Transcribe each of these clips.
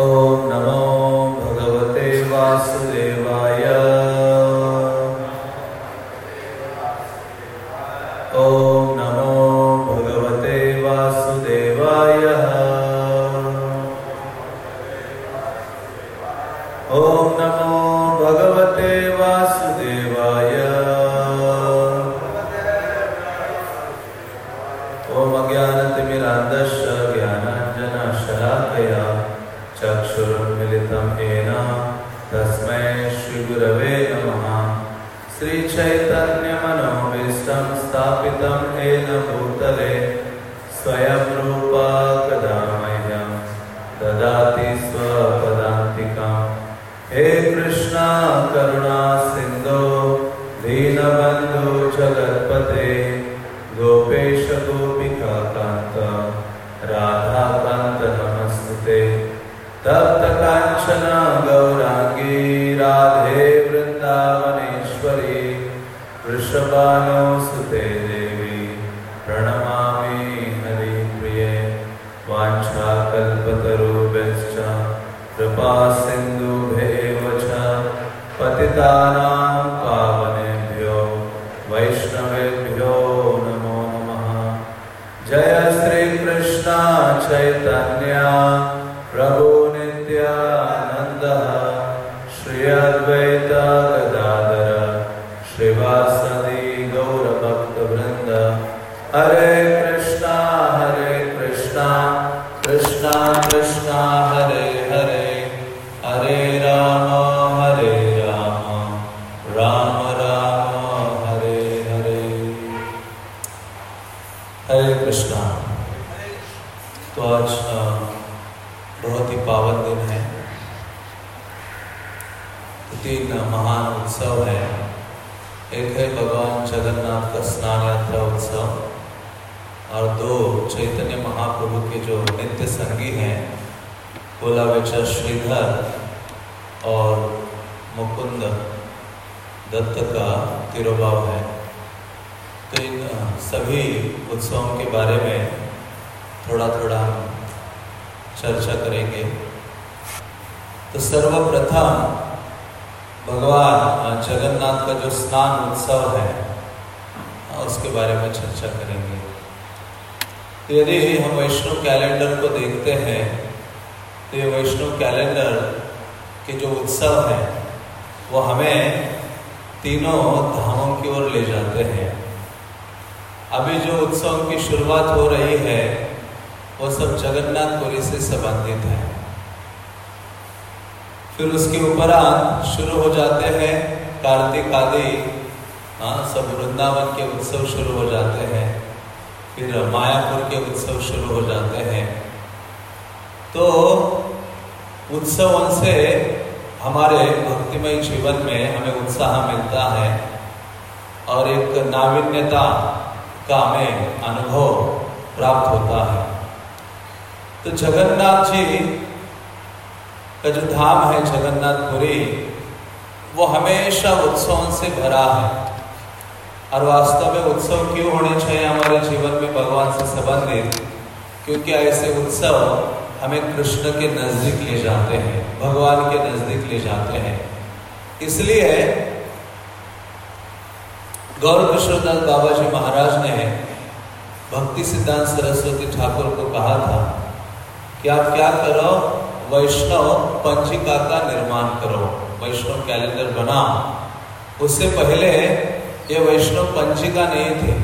Oh. हरे कृष्णा। तो आज बहुत ही पावन दिन है। तीन महान उत्सव है। एक है भगवान जगन्नाथ का स्नान यात्रा उत्सव और दो, चैतन्य महाप्रभु के जो नित्य संगी हैं भोला बेचा श्रीधर और मुकुंद दत्त का तिरुभाव है। तो इन सभी उत्सवों के बारे में थोड़ा थोड़ा चर्चा करेंगे। तो सर्वप्रथम भगवान जगन्नाथ का जो स्नान उत्सव है उसके बारे में चर्चा करेंगे। यदि हम वैष्णव कैलेंडर को देखते हैं तो ये वैष्णव कैलेंडर के जो उत्सव हैं, वो हमें तीनों धामों की ओर ले जाते हैं। अभी जो उत्सव की शुरुआत हो रही है, वो सब जगन्नाथपुरी से संबंधित है। फिर उसके उपरांत शुरू हो जाते हैं कार्तिक आदि। हाँ सब वृंदावन के उत्सव शुरू हो जाते हैं। फिर मायापुर के उत्सव शुरू हो जाते हैं। तो उत्सवों से हमारे भक्तिमय जीवन में हमें उत्साह मिलता है और एक नाविन्यता का हमें अनुभव प्राप्त होता है। तो जगन्नाथ जी का जो धाम है जगन्नाथपुरी वो हमेशा उत्सवों से भरा है। और वास्तव में उत्सव क्यों होने चाहिए हमारे जीवन में भगवान से संबंधित? क्योंकि ऐसे उत्सव हमें कृष्ण के नज़दीक ले जाते हैं, भगवान के नज़दीक ले जाते हैं। इसलिए गौर किशोरदास बाबा जी महाराज ने भक्ति सिद्धांत सरस्वती ठाकुर को कहा था कि आप क्या करो, वैष्णव पंचिका का निर्माण करो। वैष्णव कैलेंडर बनाओ। उससे पहले ये वैष्णव पंचिका नहीं थे।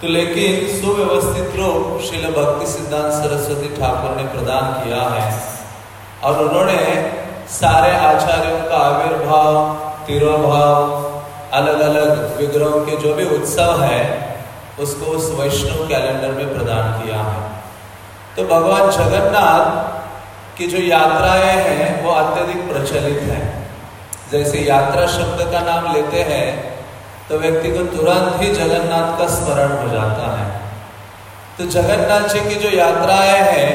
तो लेकिन सुव्यवस्थित रूप शिल भक्ति सिद्धांत सरस्वती ठाकुर ने प्रदान किया है। और उन्होंने सारे आचार्यों का आविर्भाव, तिरोभाव अलग अलग विग्रहों के जो भी उत्सव है, उसको उस वैष्णव कैलेंडर में प्रदान किया है। तो भगवान जगन्नाथ की जो यात्राएँ हैं, वो अत्यधिक प्रचलित है। जैसे यात्रा शब्द का नाम लेते हैं तो व्यक्ति को तुरंत ही जगन्नाथ का स्मरण हो जाता है। तो जगन्नाथ जी की जो यात्राएँ हैं,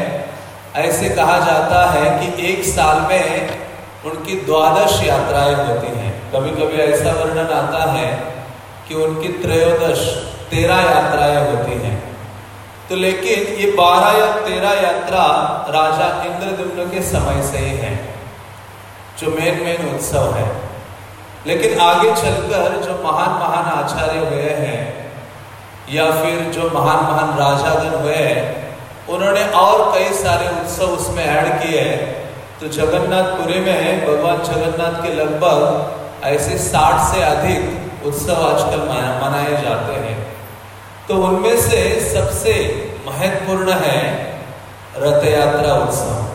ऐसे कहा जाता है कि एक साल में उनकी द्वादश यात्राएँ होती हैं। कभी कभी ऐसा वर्णन आता है कि उनकी त्रयोदश तेरह यात्राएँ होती हैं। तो लेकिन ये बारह या तेरह यात्रा राजा इंद्रदुम्न के समय से ही है, जो मेन मेन उत्सव है। लेकिन आगे चलकर जो महान महान आचार्य हुए हैं, या फिर जो महान महान राजागण हुए हैं, उन्होंने और कई सारे उत्सव उसमें ऐड किए हैं। तो जगन्नाथपुरी में भगवान जगन्नाथ के लगभग ऐसे साठ से अधिक उत्सव आजकल मनाए जाते हैं। तो उनमें से सबसे महत्वपूर्ण है रथ यात्रा उत्सव।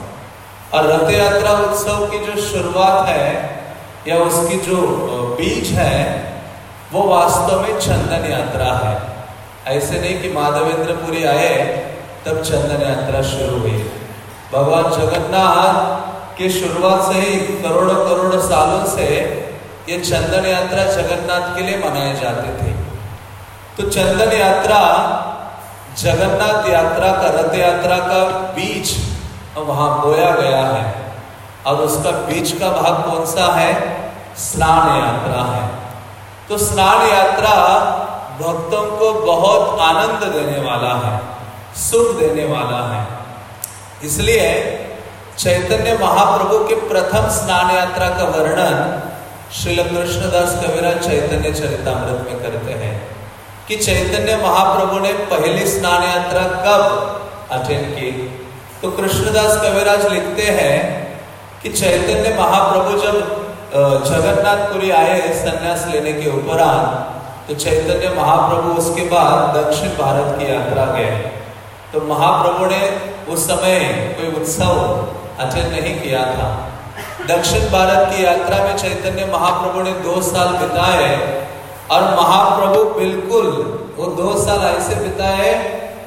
और रथ यात्रा उत्सव की जो शुरुआत है या उसकी जो बीज है, वो वास्तव में चंदन यात्रा है। ऐसे नहीं कि माधवेंद्रपुरी आए, तब चंदन यात्रा शुरू हुई। भगवान जगन्नाथ की शुरुआत से ही करोड़ों करोड़ों सालों से ये चंदन यात्रा जगन्नाथ के लिए मनाए जाते थे। तो चंदन यात्रा, जगन्नाथ यात्रा का रथ यात्रा का बीज वहाँ बोया गया है। और उसका बीज का भाग कौन सा है? स्नान यात्रा है। तो स्नान यात्रा भक्तों को बहुत आनंद देने वाला है, सुख देने वाला है। इसलिए चैतन्य महाप्रभु के प्रथम स्नान यात्रा का वर्णन श्री कृष्णदास कविराज चैतन्य चरितमृत में करते हैं कि चैतन्य महाप्रभु ने पहली स्नान यात्रा कब अटेंड की? तो कृष्णदास कविराज लिखते हैं कि चैतन्य महाप्रभु जब जगन्नाथपुरी आए संन्यास लेने के उपरांत तो चैतन्य महाप्रभु उसके बाद दक्षिण भारत की यात्रा गए। तो महाप्रभु ने उस समय कोई उत्सव अटेंड नहीं किया था। दक्षिण भारत की यात्रा में चैतन्य महाप्रभु ने दो साल बिताए और महाप्रभु बिल्कुल वो दो साल ऐसे बिताए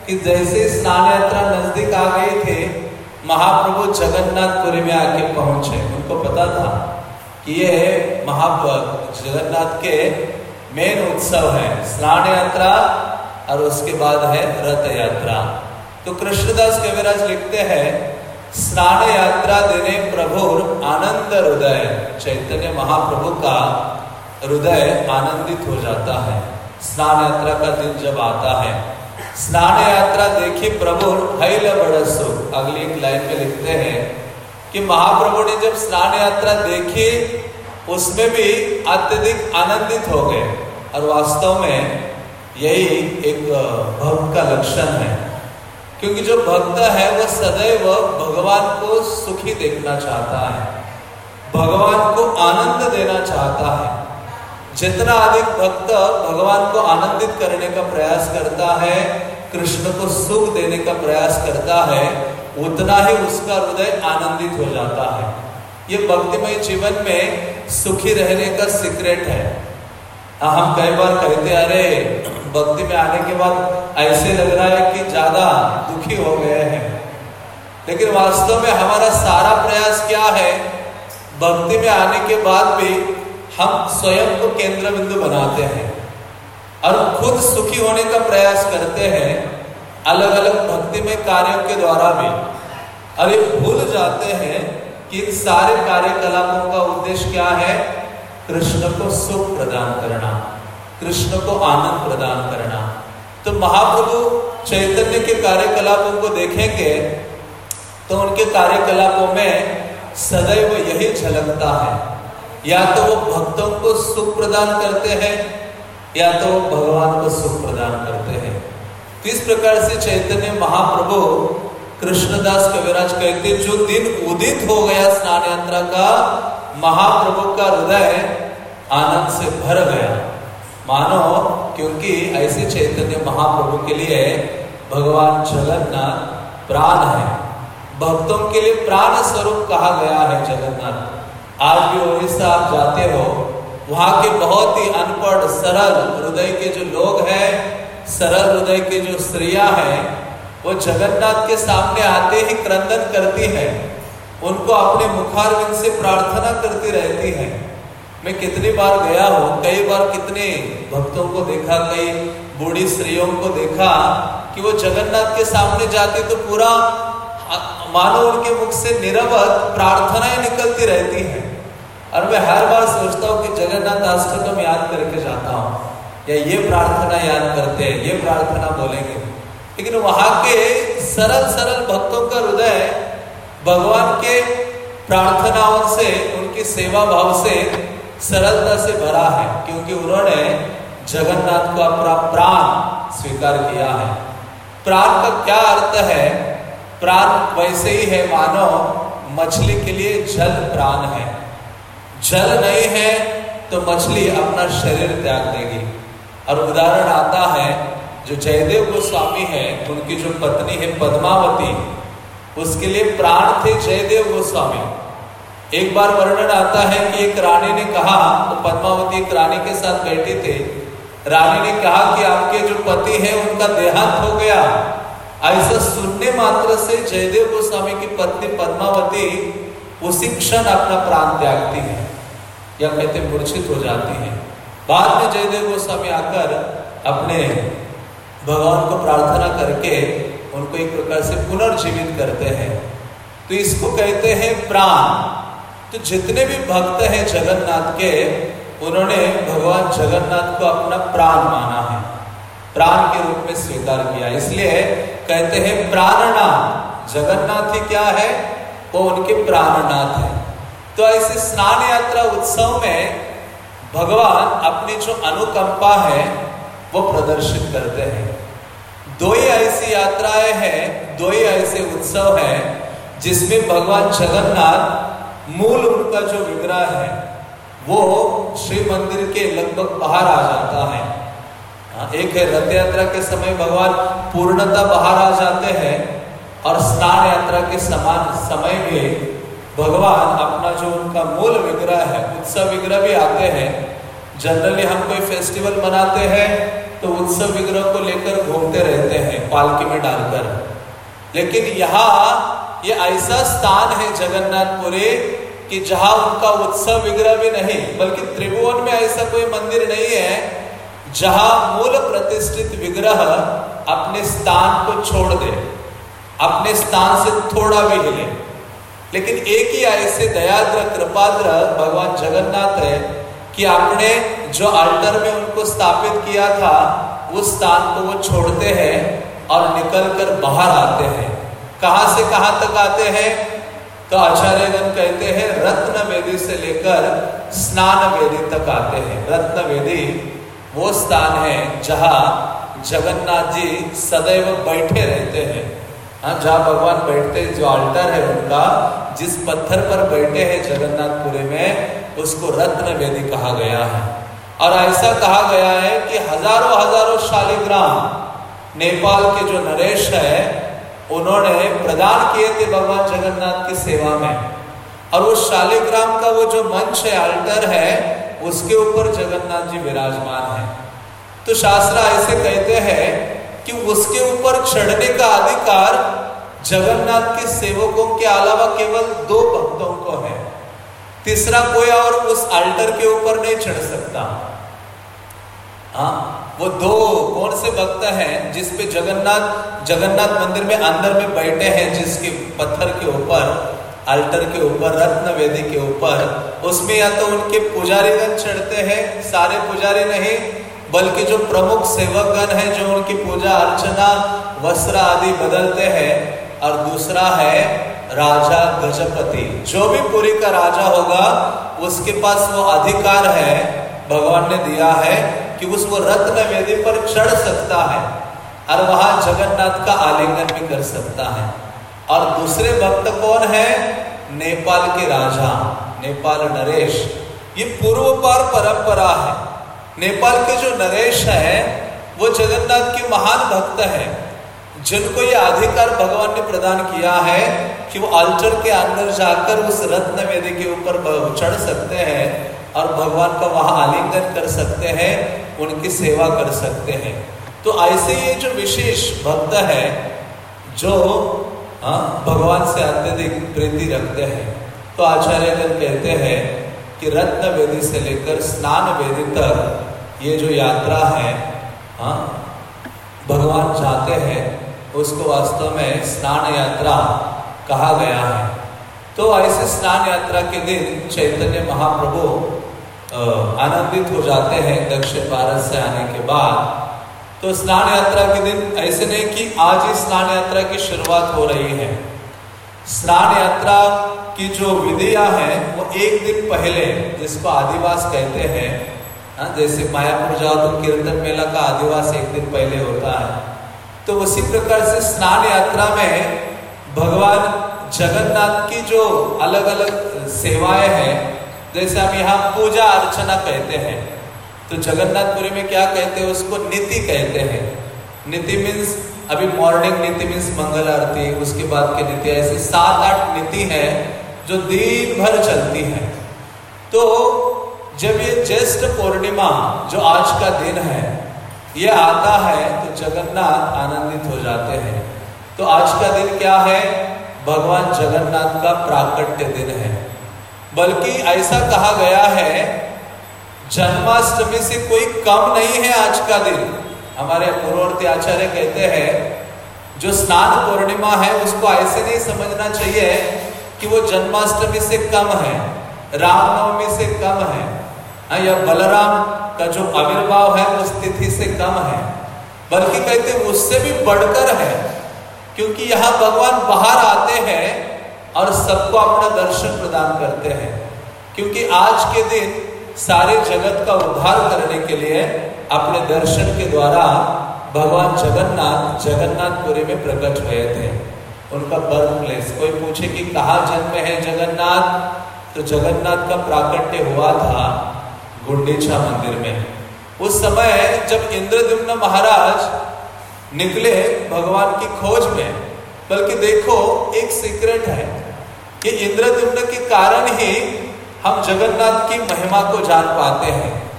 कि जैसे स्नान यात्रा नज़दीक आ गए थे, महाप्रभु जगन्नाथपुरी में आके पहुँचे। उनको पता था कि ये महा जगन्नाथ के मेन उत्सव है, स्नान यात्रा और उसके बाद है रथ यात्रा। तो कृष्णदास कविराज लिखते हैं स्नान यात्रा देने प्रभु आनंद हृदय, चैतन्य महाप्रभु का हृदय आनंदित हो जाता है। स्नान यात्रा का दिन जब आता है स्नान यात्रा देखी प्रभु हैल बड़सो। अगली एक लाइन में लिखते हैं कि महाप्रभु ने जब स्नान यात्रा देखी, उसमें भी अत्यधिक आनंदित हो गए। और वास्तव में यही एक भक्त का लक्षण है। क्योंकि जो भक्त है वह सदैव भगवान को सुखी देखना चाहता है। भगवान को आनंद देना चाहता है। जितना अधिक भक्त भगवान को आनंदित करने का प्रयास करता है, कृष्ण को सुख देने का प्रयास करता है, उतना ही उसका हृदय आनंदित हो जाता है। ये भक्तिमय जीवन में सुखी रहने का सीक्रेट हाँ। हम कई बार कहते, अरे, भक्ति में आने के बाद ऐसे लग रहा है कि ज़्यादा दुखी हो गए हैं। लेकिन वास्तव में हमारा सारा प्रयास क्या है? भक्ति में आने के बाद भी हम स्वयं को केंद्र बिंदु बनाते हैं और खुद सुखी होने का प्रयास करते हैं अलग अलग भक्ति में कार्यों के द्वारा भी। और ये भूल जाते हैं कि इन सारे कार्यकलापों का उद्देश्य क्या है? कृष्ण को सुख प्रदान करना, कृष्ण को आनंद प्रदान करना। तो महाप्रभु चैतन्य के कार्यकलापों को देखेंगे तो उनके कार्यकलापों में सदैव यही झलकता है। या तो वो भक्तों को सुख प्रदान करते हैं, या तो भगवान को सुख प्रदान करते हैं। तो इस प्रकार से चैतन्य, महाप्रभु, कृष्णदास कविराज कहते जो दिन उदित हो गया स्नान यात्रा का महाप्रभु का हृदय आनंद से भर गया। मानो, क्योंकि ऐसे चैतन्य महाप्रभु के लिए भगवान जगन्नाथ प्राण है। भक्तों के लिए प्राण स्वरूप कहा गया है जगन्नाथ। आज भी उड़ीसा आप जाते हो, वहाँ के बहुत ही अनपढ़, सरल हृदय के जो लोग हैं, सरल हृदय के जो स्त्रिया हैं, वो जगन्नाथ के सामने आते ही क्रंदन करती है। उनको अपने मुखारविंद से प्रार्थना करती रहती है। मैं कितनी बार गया हूँ, कई बार कितने भक्तों को देखा, कई बूढ़ी स्त्रियों को देखा कि वो जगन्नाथ के सामने जाती तो पूरा मानो उनके मुख से निरवत प्रार्थनाएँ निकलती रहती हैं। और मैं हर बार सोचता हूँ कि जगन्नाथ अष्टकम याद करके जाता हूँ, या ये प्रार्थना याद करते हैं, ये प्रार्थना बोलेंगे। लेकिन वहाँ के सरल सरल भक्तों का हृदय भगवान के प्रार्थनाओं से, उनकी सेवा भाव से सरलता से भरा है, क्योंकि उन्होंने जगन्नाथ को अपना प्राण स्वीकार किया है। प्राण का क्या अर्थ है? प्राण वैसे ही है, मानो मछली के लिए जल प्राण है। जल नहीं है तो मछली अपना शरीर त्याग देगी। और उदाहरण आता है, जो जयदेव गोस्वामी है, उनकी जो पत्नी है पद्मावती उसके लिए प्राण थे जयदेव गोस्वामी। एक बार वर्णन आता है कि एक रानी ने कहा तो पद्मावती एक रानी के साथ बैठे थे। रानी ने कहा कि आपके जो पति है, उनका देहांत हो गया। ऐसा सुनने मात्र से जयदेव गोस्वामी की पत्नी पद्मावती उसी क्षण अपना प्राण त्यागती है, या कहते मूर्छित हो जाती है। बाद में जयदेव गोस्वामी आकर अपने भगवान को प्रार्थना करके उनको एक प्रकार से पुनर्जीवित करते हैं। तो इसको कहते हैं प्राण। तो जितने भी भक्त हैं जगन्नाथ के, उन्होंने भगवान जगन्नाथ को अपना प्राण माना है। प्राण के रूप में स्वीकार किया। इसलिए कहते हैं प्राणनाथ। जगन्नाथ ही क्या है? वो उनके प्राणनाथ है। तो ऐसे स्नान यात्रा उत्सव में भगवान अपनी जो अनुकंपा है, वो प्रदर्शित करते हैं। दो ही ऐसी यात्राएँ हैं दो ही ऐसे उत्सव हैं जिसमें भगवान जगन्नाथ मूल उनका जो विग्रह है वो श्री मंदिर के लगभग बाहर आ जाता है। हाँ, एक है रथ यात्रा के समय भगवान पूर्णता बाहर आ जाते हैं और स्नान यात्रा के समान समय में भगवान अपना जो उनका मूल विग्रह है उत्सव विग्रह भी आते हैं। जनरली हम कोई फेस्टिवल मनाते हैं तो उत्सव विग्रह को लेकर घूमते रहते हैं, पालकी में डालकर। लेकिन यहाँ ये ऐसा स्थान है जगन्नाथपुरी कि जहाँ उनका उत्सव विग्रह भी नहीं, बल्कि त्रिभुवन में ऐसा कोई मंदिर नहीं है जहाँ मूल प्रतिष्ठित विग्रह अपने स्थान को छोड़ दे, अपने स्थान से थोड़ा भी हिले। लेकिन एक ही ऐसे दयाद्र, कृपाद्र भगवान जगन्नाथ है कि आपने जो अल्टर में उनको स्थापित किया था, उस स्थान को वो छोड़ते हैं और निकलकर बाहर आते हैं। कहाँ से कहाँ तक आते हैं? तो आचार्यगण कहते हैं रत्न वेदी से लेकर स्नान वेदी तक आते हैं। रत्न वेदी वो स्थान है जहाँ जगन्नाथ जी सदैव बैठे रहते हैं। हाँ जहाँ भगवान बैठते जो अल्टर है उनका, जिस पत्थर पर बैठे हैं जगन्नाथपुरी में, उसको रत्न वेदी कहा गया है। और ऐसा कहा गया है कि हज़ारों हज़ारों शालिग्राम, नेपाल के जो नरेश है, उन्होंने प्रदान किए थे भगवान जगन्नाथ की सेवा में। और उस शालिग्राम का वो जो मंच है अल्टर है, उसके ऊपर जगन्नाथ जी विराजमान है। तो शास्त्र ऐसे कहते हैं कि उसके ऊपर चढ़ने का अधिकार जगन्नाथ के सेवकों के अलावा केवल दो भक्तों को है। तीसरा कोई और उस अल्टर के ऊपर नहीं चढ़ सकता। हाँ वो दो, कौन से भक्त हैं जिस पे जगन्नाथ जगन्नाथ मंदिर में अंदर में बैठे हैं, जिसके पत्थर के ऊपर अल्टर के ऊपर रत्न वेदी के ऊपर, उसमें या तो उनके पुजारीगण चढ़ते हैं, सारे पुजारी नहीं बल्कि जो प्रमुख सेवकगण है, जो उनकी पूजा, अर्चना, वस्त्र आदि बदलते हैं, और दूसरा है राजा गजपति। जो भी पुरी का राजा होगा, उसके पास वो अधिकार है, भगवान ने दिया है कि उस वो रत्न वेदी पर चढ़ सकता है, और वहाँ जगन्नाथ का आलिंगन भी कर सकता है। और दूसरे भक्त कौन है? नेपाल के राजा, नेपाल नरेश। ये पूर्व पार परंपरा है। नेपाल के जो नरेश है वो जगन्नाथ के महान भक्त है जिनको ये अधिकार भगवान ने प्रदान किया है कि वो अल्टर के अंदर जाकर उस रत्न वेदी के ऊपर चढ़ सकते हैं और भगवान का वहाँ आलिंगन कर सकते हैं उनकी सेवा कर सकते हैं। तो ऐसे ये जो विशेष भक्त है जो आ, भगवान से अत्यधिक प्रीति रखते हैं तो आचार्यगण कहते हैं कि रत्न वेदी से लेकर स्नान वेदी तक ये जो यात्रा है हाँ भगवान चाहते हैं, उसको वास्तव में स्नान यात्रा कहा गया है। तो ऐसे स्नान यात्रा के दिन चैतन्य महाप्रभु आनंदित हो जाते हैं दक्षिण भारत से आने के बाद। तो स्नान यात्रा के दिन ऐसे नहीं कि आज ही स्नान यात्रा की शुरुआत हो रही है। स्नान यात्रा की जो विधियाँ हैं, वो एक दिन पहले, जिसको आदिवास कहते हैं हाँ, जैसे मायापुर जाओ तो कीर्तन मेला का आदिवास एक दिन पहले होता है। तो उसी प्रकार से स्नान यात्रा में भगवान जगन्नाथ की जो अलग अलग सेवाएँ हैं जैसे हम यहाँ पूजा अर्चना कहते हैं तो जगन्नाथपुरी में क्या कहते हैं उसको नीति कहते हैं। नीति मीन्स अभी मॉर्निंग नीति मीन्स मंगल आरती उसके बाद की नीति ऐसी सात आठ नीति है जो दिन भर चलती है। तो जब ये ज्येष्ठ पूर्णिमा, जो आज का दिन है, ये आता है तो जगन्नाथ आनंदित हो जाते हैं। तो आज का दिन क्या है? भगवान जगन्नाथ का प्राकट्य दिन है। बल्कि ऐसा कहा गया है, जन्माष्टमी से कोई कम नहीं है आज का दिन। हमारे पूर्ववर्ती आचार्य कहते हैं, जो स्नान पूर्णिमा है, उसको ऐसे नहीं समझना चाहिए कि वो जन्माष्टमी से कम है, रामनवमी से कम है। हाँ, या बलराम का जो आविर्भाव है उस तिथि से कम है। बल्कि कहते उससे भी बढ़कर है क्योंकि यहाँ भगवान बाहर आते हैं और सबको अपना दर्शन प्रदान करते हैं। क्योंकि आज के दिन सारे जगत का उद्धार करने के लिए अपने दर्शन के द्वारा भगवान जगन्नाथ जगन्नाथपुरी में प्रकट हुए थे। उनका बर्थ प्लेस कोई पूछे कि कहा जन्म है जगन्नाथ? तो जगन्नाथ का प्राकट्य हुआ था गुंडीचा मंदिर में। उस समय जब इंद्रद्युम्न महाराज निकले भगवान की खोज में, बल्कि देखो, एक सीक्रेट है कि इंद्रद्युम्न के कारण ही हम जगन्नाथ की महिमा को जान पाते हैं।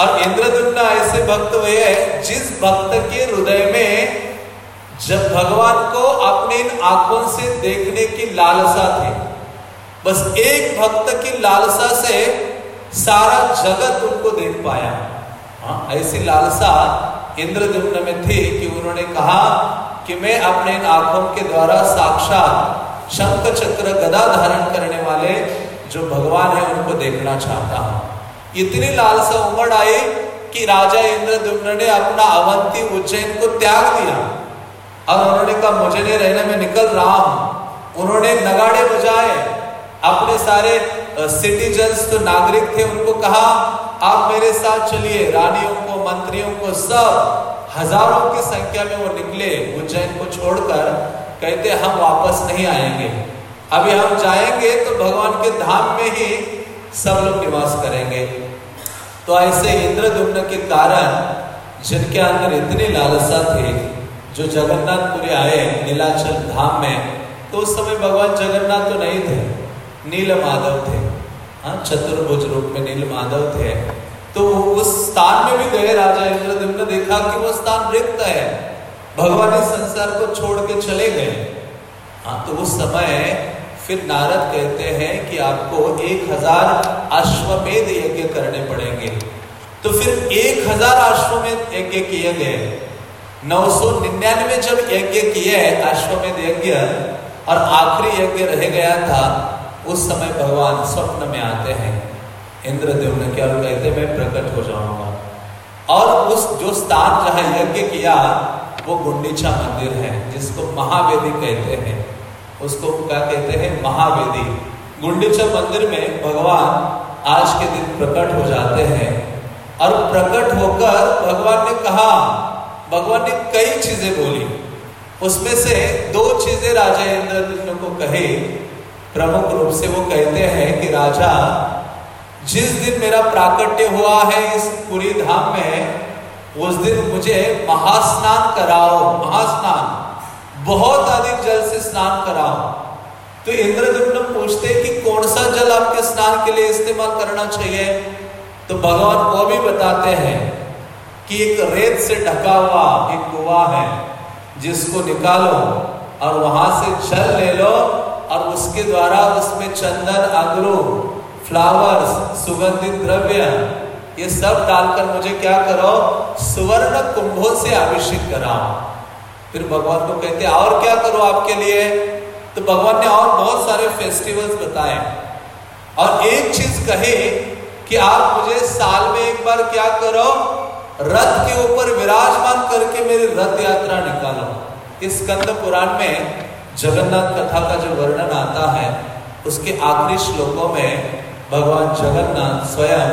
और इंद्रद्युम्न ऐसे भक्त हुए हैं, जिस भक्त के हृदय में जब भगवान को अपने इन आँखों से देखने की लालसा थी। बस एक भक्त की लालसा से सारा जगत उनको देख पाया। हाँ ऐसी लालसा इंद्रद्युम्न में थी कि उन्होंने कहा कि मैं अपने आँखों के द्वारा साक्षात शंख चक्र गदा धारण करने वाले जो भगवान है, उनको देखना चाहता हूँ। इतनी लालसा उमड़ आई कि राजा इंद्रद्युम्न ने अपना अवंती उज्जैन को त्याग दिया। और उन्होंने कहा, मुझे नहीं रहने, में निकल रहा हूँ। उन्होंने नगाड़े बजाए अपने सारे सिटीजन्स तो नागरिक थे, उनको कहा, आप मेरे साथ चलिए, रानियों को, मंत्रियों को सब हज़ारों की संख्या में वो निकले, उज्जैन को छोड़कर, कहते, हम वापस नहीं आएँगे। अभी हम जाएँगे तो भगवान के धाम में ही सब लोग निवास करेंगे। तो ऐसे इंद्रदुम्न के कारण, जिनके अंदर इतनी लालसा थी, जो जगन्नाथपुरी आए, नीलाचल धाम में तो उस समय भगवान जगन्नाथ तो नहीं थे नील माधव थे। हाँ चतुर्भुज रूप में नील माधव थे। तो उस स्थान में भी गए राजा इंद्रदेव ने देखा कि वो स्थान रिक्त है। भगवान इस संसार को छोड़ के चले गए। हाँ तो उस समय फिर नारद कहते हैं कि आपको एक हज़ार अश्वमेध यज्ञ करने पड़ेंगे। तो फिर एक हज़ार अश्वमेध यज्ञ किए गए। नौ सौ निन्यानवे जब यज्ञ किए अश्वमेध यज्ञ, और आखिरी यज्ञ रह गया था उस समय भगवान स्वप्न में आते हैं। इंद्रदेव ने क्या कहते मैं प्रकट हो जाऊँगा। और उस जो स्थान जहाँ यज्ञ किया, वो गुंडीचा मंदिर है, जिसको महावेदी कहते हैं। उसको क्या कहते हैं? महावेदी। गुंडीचा मंदिर में भगवान आज के दिन प्रकट हो जाते हैं। और प्रकट होकर भगवान ने कहा, भगवान ने कई चीज़ें बोली। उसमें से दो चीज़ें राजा इंद्र को कहे। प्रमुख रूप से वो कहते हैं कि राजा, जिस दिन मेरा प्राकट्य हुआ है इस पूरी धाम में, उस दिन मुझे महास्नान कराओ, महास्नान, बहुत अधिक जल से स्नान कराओ। तो इंद्रदुम्न पूछते कि कौन सा जल आपके स्नान के लिए इस्तेमाल करना चाहिए? तो भगवान वो भी बताते हैं कि एक रेत से ढका हुआ एक कुआ है, जिसको निकालो और वहाँ से जल ले लो और उसके द्वारा उसमें चंदन, अगरू फ्लावर्स सुगंधित द्रव्य, ये सब डालकर मुझे क्या करो? सुवर्ण कुंभों से अभिषेक कराओ। फिर भगवान को कहते, और क्या करो आपके लिए? तो भगवान ने और बहुत सारे फेस्टिवल्स बताए। और एक चीज़ कहे कि आप मुझे साल में एक बार क्या करो? रथ के ऊपर विराजमान करके मेरी रथ यात्रा निकालो। इस कंद पुराण में जगन्नाथ कथा का जो वर्णन आता है, उसके आखिरी श्लोकों में भगवान जगन्नाथ स्वयं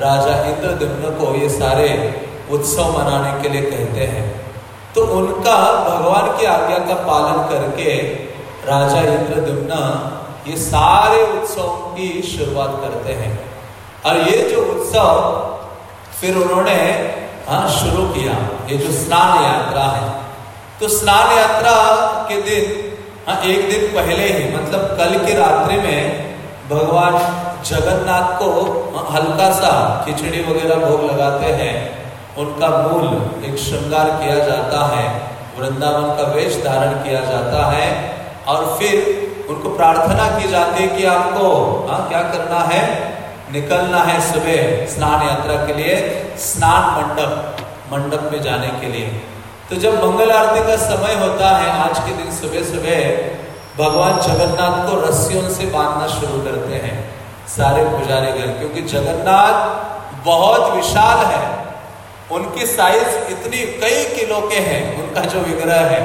राजा इंद्रदिम्न को ये सारे उत्सव मनाने के लिए कहते हैं। तो उनका भगवान की आज्ञा का पालन करके राजा इंद्रदिम्न ये सारे उत्सव की शुरुआत करते हैं। और ये जो उत्सव फिर उन्होंने हाँ शुरू किया, ये जो स्नान यात्रा है। तो स्नान यात्रा के दिन हाँ एक दिन पहले ही मतलब कल की रात्रि में भगवान जगन्नाथ को हल्का सा खिचड़ी वगैरह भोग लगाते हैं। उनका मूल एक श्रृंगार किया जाता है, वृंदावन का वेश धारण किया जाता है। और फिर उनको प्रार्थना की जाती है कि आपको हाँ क्या करना है? निकलना है सुबह स्नान यात्रा के लिए, स्नान मंडप मंडप में जाने के लिए। तो जब मंगल आरती का समय होता है, आज के दिन सुबह सुबह भगवान जगन्नाथ को रस्सियों से बांधना शुरू करते हैं, सारे पुजारी घर, क्योंकि जगन्नाथ बहुत विशाल है। उनकी साइज़ इतनी, कई किलो के हैं, उनका जो विग्रह है,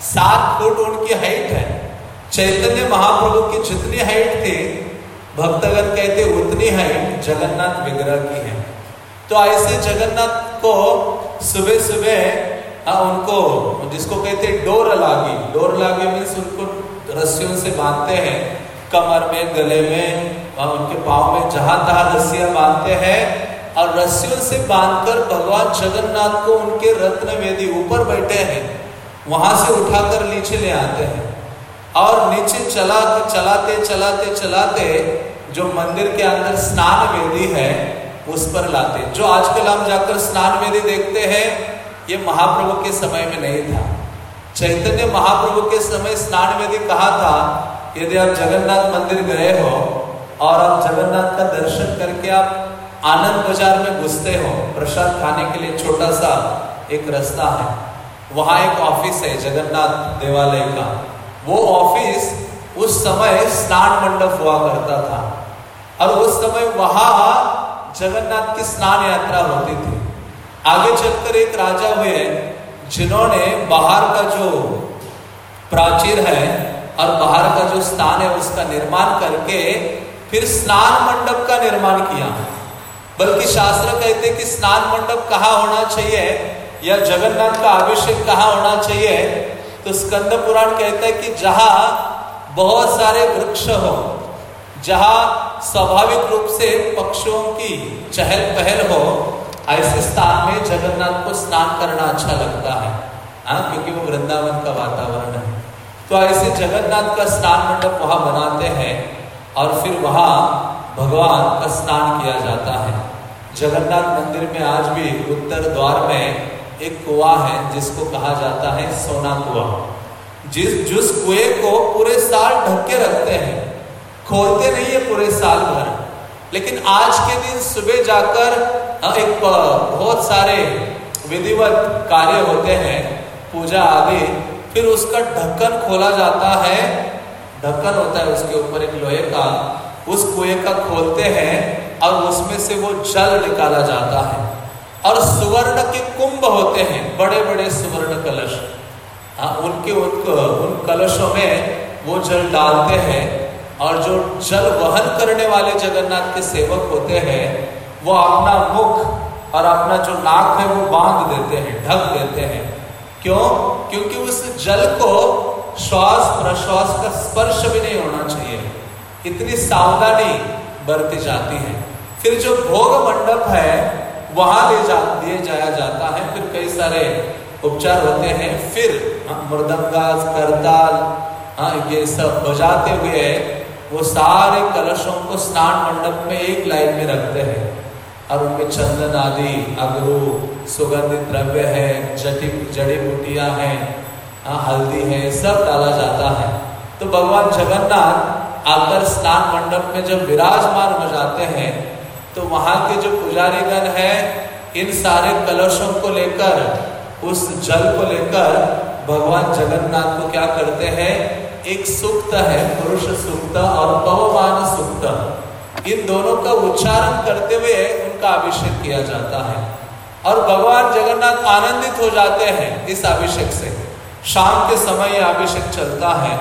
सात फुट उनकी हाइट है। चैतन्य महाप्रभु की जितनी हाइट थी, भक्तगण कहते उतनी हाइट जगन्नाथ विग्रह की है। तो ऐसे जगन्नाथ को सुबह सुबह हाँ उनको जिसको कहते डोर लागी डोर लागी मीन्स उनको रस्सियों से बांधते हैं कमर में गले में हाँ, उनके पाँव में जहाँ तहां रस्सियाँ बांधते हैं और रस्सियों से बांधकर भगवान जगन्नाथ को उनके रत्न वेदी ऊपर बैठे हैं वहाँ से उठाकर नीचे ले आते हैं और नीचे चला चलाते चलाते चलाते जो मंदिर के अंदर स्नान वेदी है उस पर लाते जो आजकल हम जाकर स्नान वेदी देखते हैं ये महाप्रभु के समय में नहीं था। चैतन्य महाप्रभु के समय स्नान वेदी कहा था, यदि आप जगन्नाथ मंदिर गए हो और आप जगन्नाथ का दर्शन करके आप आनंद बाज़ार में घुसते हो, प्रसाद खाने के लिए छोटा सा एक रास्ता है। वहाँ एक ऑफ़िस है जगन्नाथ देवालय का। वो ऑफ़िस उस समय स्नान मंडप हुआ करता था और उस समय वहाँ जगन्नाथ की स्नान यात्रा होती थी। आगे चलकर एक राजा हुए जिन्होंने बाहर का जो प्राचीर है और बाहर का जो स्थान है उसका निर्माण करके फिर स्नान मंडप का निर्माण किया। बल्कि शास्त्र कहते कि स्नान मंडप कहाँ होना चाहिए या जगन्नाथ का अभिषेक कहाँ होना चाहिए? तो स्कंद पुराण कहता है कि जहाँ बहुत सारे वृक्ष हो, जहाँ स्वाभाविक रूप से पक्षियों की चहल पहल हो ऐसे स्थान में जगन्नाथ को स्नान करना अच्छा लगता है हाँ क्योंकि वो वृंदावन का वातावरण है। तो ऐसे जगन्नाथ का स्नान मंडप वहाँ बनाते हैं और फिर वहाँ भगवान का स्नान किया जाता है। जगन्नाथ मंदिर में आज भी उत्तर द्वार में एक कुआ है, जिसको कहा जाता है सोना कुआ। जिस जिस कुएँ को पूरे साल ढक के रखते हैं खोलते नहीं है पूरे साल भर। लेकिन आज के दिन सुबह जाकर एक बहुत सारे विधिवत कार्य होते हैं पूजा आदि फिर उसका ढक्कन खोला जाता है। ढक्कन होता है उसके ऊपर एक लोहे का। उस कुएँ का खोलते हैं और उसमें से वो जल निकाला जाता है। और सुवर्ण के कुंभ होते हैं बड़े बड़े सुवर्ण कलश। हाँ उनके उन, उन कलशों में वो जल डालते हैं और जो जल वहन करने वाले जगन्नाथ के सेवक होते हैं वो अपना मुख और अपना जो नाक है वो बाँध देते हैं ढक देते हैं। क्यों? क्योंकि उस जल को श्वास प्रश्वास का स्पर्श भी नहीं होना चाहिए। इतनी सावधानी बरती जाती है। फिर जो भोग मंडप है वहाँ ले जा दिए जाया जाता है। फिर कई सारे उपचार होते हैं। फिर हाँ, मृदंगा करताल हाँ ये सब बजाते हुए वो सारे कलशों को स्नान मंडप में एक लाइन में रखते हैं। और उनमें चंदन आदि अगरू, सुगंधित द्रव्य है जटी जड़ी बूटियाँ हैं हाँ हल्दी है, सब डाला जाता है। तो भगवान जगन्नाथ आकर स्नान मंडप में जब विराजमान हो जाते हैं तो वहाँ के जो पुजारीगण है, इन सारे कलशों को लेकर, उस जल को लेकर भगवान जगन्नाथ को क्या करते हैं, एक सुक्त है, पुरुष सुक्त और पवमान सुक्त। इन दोनों का उच्चारण करते हुए उनका अभिषेक किया जाता है। और भगवान जगन्नाथ आनंदित हो जाते हैं इस अभिषेक से। शाम के समय यह अभिषेक चलता है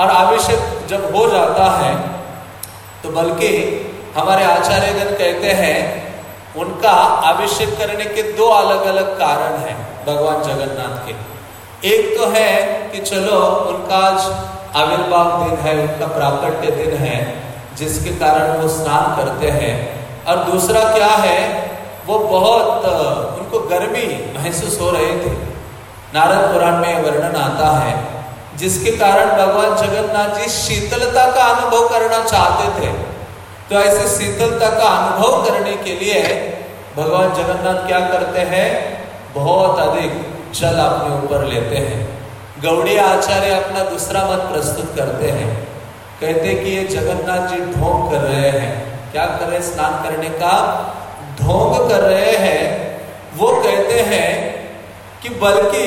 और अभिषेक जब हो जाता है तो बल्कि हमारे आचार्यगण कहते हैं, उनका अभिषेक करने के दो अलग अलग कारण हैं भगवान जगन्नाथ के। एक तो है कि चलो, उनका आज आविर्भाव दिन है, उनका प्राकट्य दिन है जिसके कारण वो स्नान करते हैं। और दूसरा क्या है? वो बहुत उनको गर्मी महसूस हो रही थी। नारद पुराण में वर्णन आता है, जिसके कारण भगवान जगन्नाथ जी शीतलता का अनुभव करना चाहते थे। तो ऐसे शीतलता का अनुभव करने के लिए भगवान जगन्नाथ क्या करते हैं? बहुत अधिक जल अपने ऊपर लेते हैं। गौड़ी आचार्य अपना दूसरा मत प्रस्तुत करते हैं। कहते कि ये जगन्नाथ जी ढोंग कर रहे हैं। क्या कर रहे स्नान करने का ढोंग कर रहे हैं। वो कहते हैं कि बल्कि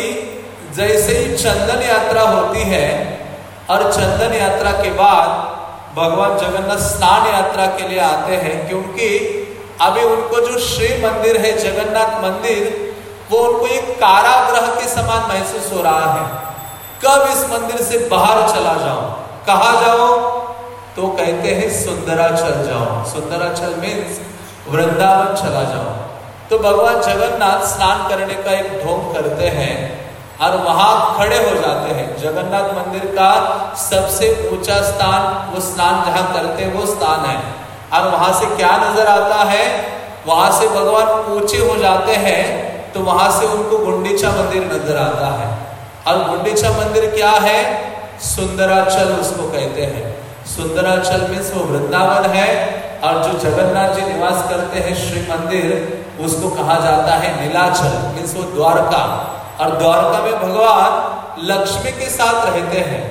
जैसे ही चंदन यात्रा होती है और चंदन यात्रा के बाद भगवान जगन्नाथ स्नान यात्रा के लिए आते हैं, क्योंकि अभी उनको जो श्री मंदिर है, जगन्नाथ मंदिर, वो उनको एक कारागृह के समान महसूस हो रहा है। कब इस मंदिर से बाहर चला जाओ कहा जाओ? तो कहते हैं सुंदराचल जाओ। सुंदराचल मीन्स वृंदावन चला जाओ। तो भगवान जगन्नाथ स्नान करने का एक ढोंग करते हैं और वहाँ खड़े हो जाते हैं। जगन्नाथ मंदिर का सबसे ऊँचा स्थान, वो स्नान जहाँ करते हैं, वो स्थान है। और वहाँ से क्या नज़र आता है? वहाँ से भगवान ऊँचे हो जाते हैं तो वहाँ से उनको गुंडीचा मंदिर नज़र आता है। और गुंडीचा मंदिर क्या है? सुंदराचल उसको कहते हैं। सुंदराचल मीन्स वो वृंदावन है और जो जगन्नाथ जी निवास करते हैं श्री मंदिर उसको कहा जाता है नीलाचल, मीन्स वो द्वारका। और द्वारका में भगवान लक्ष्मी के साथ रहते हैं।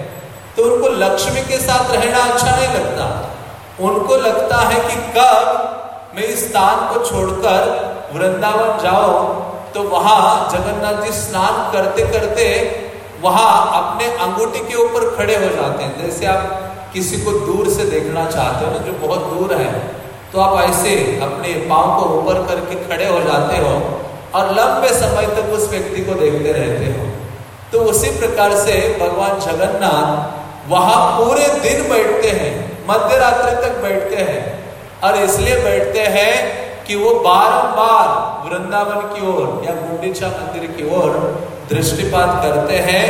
तो उनको लक्ष्मी के साथ रहना अच्छा नहीं लगता। उनको लगता है कि कब मैं इस स्थान को छोड़कर वृंदावन जाओ तो वहाँ जगन्नाथ जी स्नान करते करते वहाँ अपने अंगूठी के ऊपर खड़े हो जाते हैं। जैसे आप किसी को दूर से देखना चाहते हो ना, जो बहुत दूर है तो आप ऐसे अपने पाँव को ऊपर करके खड़े हो जाते हो और लंबे समय तक उस व्यक्ति को देखते रहते हो। तो उसी प्रकार से भगवान जगन्नाथ वहाँ पूरे दिन बैठते हैं मध्य रात्रि तक बैठते हैं और इसलिए बैठते हैं कि वो बारंबार वृंदावन की ओर या गुंडीचा मंदिर की ओर दृष्टिपात करते हैं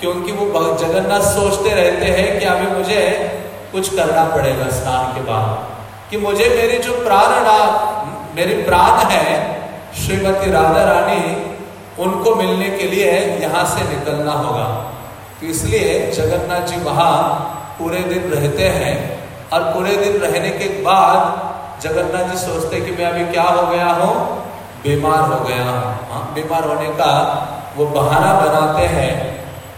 क्योंकि वो जगन्नाथ सोचते रहते हैं कि अभी मुझे कुछ करना पड़ेगा स्नान के बाद। कि मुझे मेरी जो प्राण मेरी प्राण है श्रीमती राधा रानी उनको मिलने के लिए यहाँ से निकलना होगा। तो इसलिए जगन्नाथ जी वहाँ पूरे दिन रहते हैं और पूरे दिन रहने के बाद जगन्नाथ जी सोचते कि मैं अभी क्या हो गया हूँ? बीमार हो गया हूँ। हाँ, बीमार होने का वो बहाना बनाते हैं।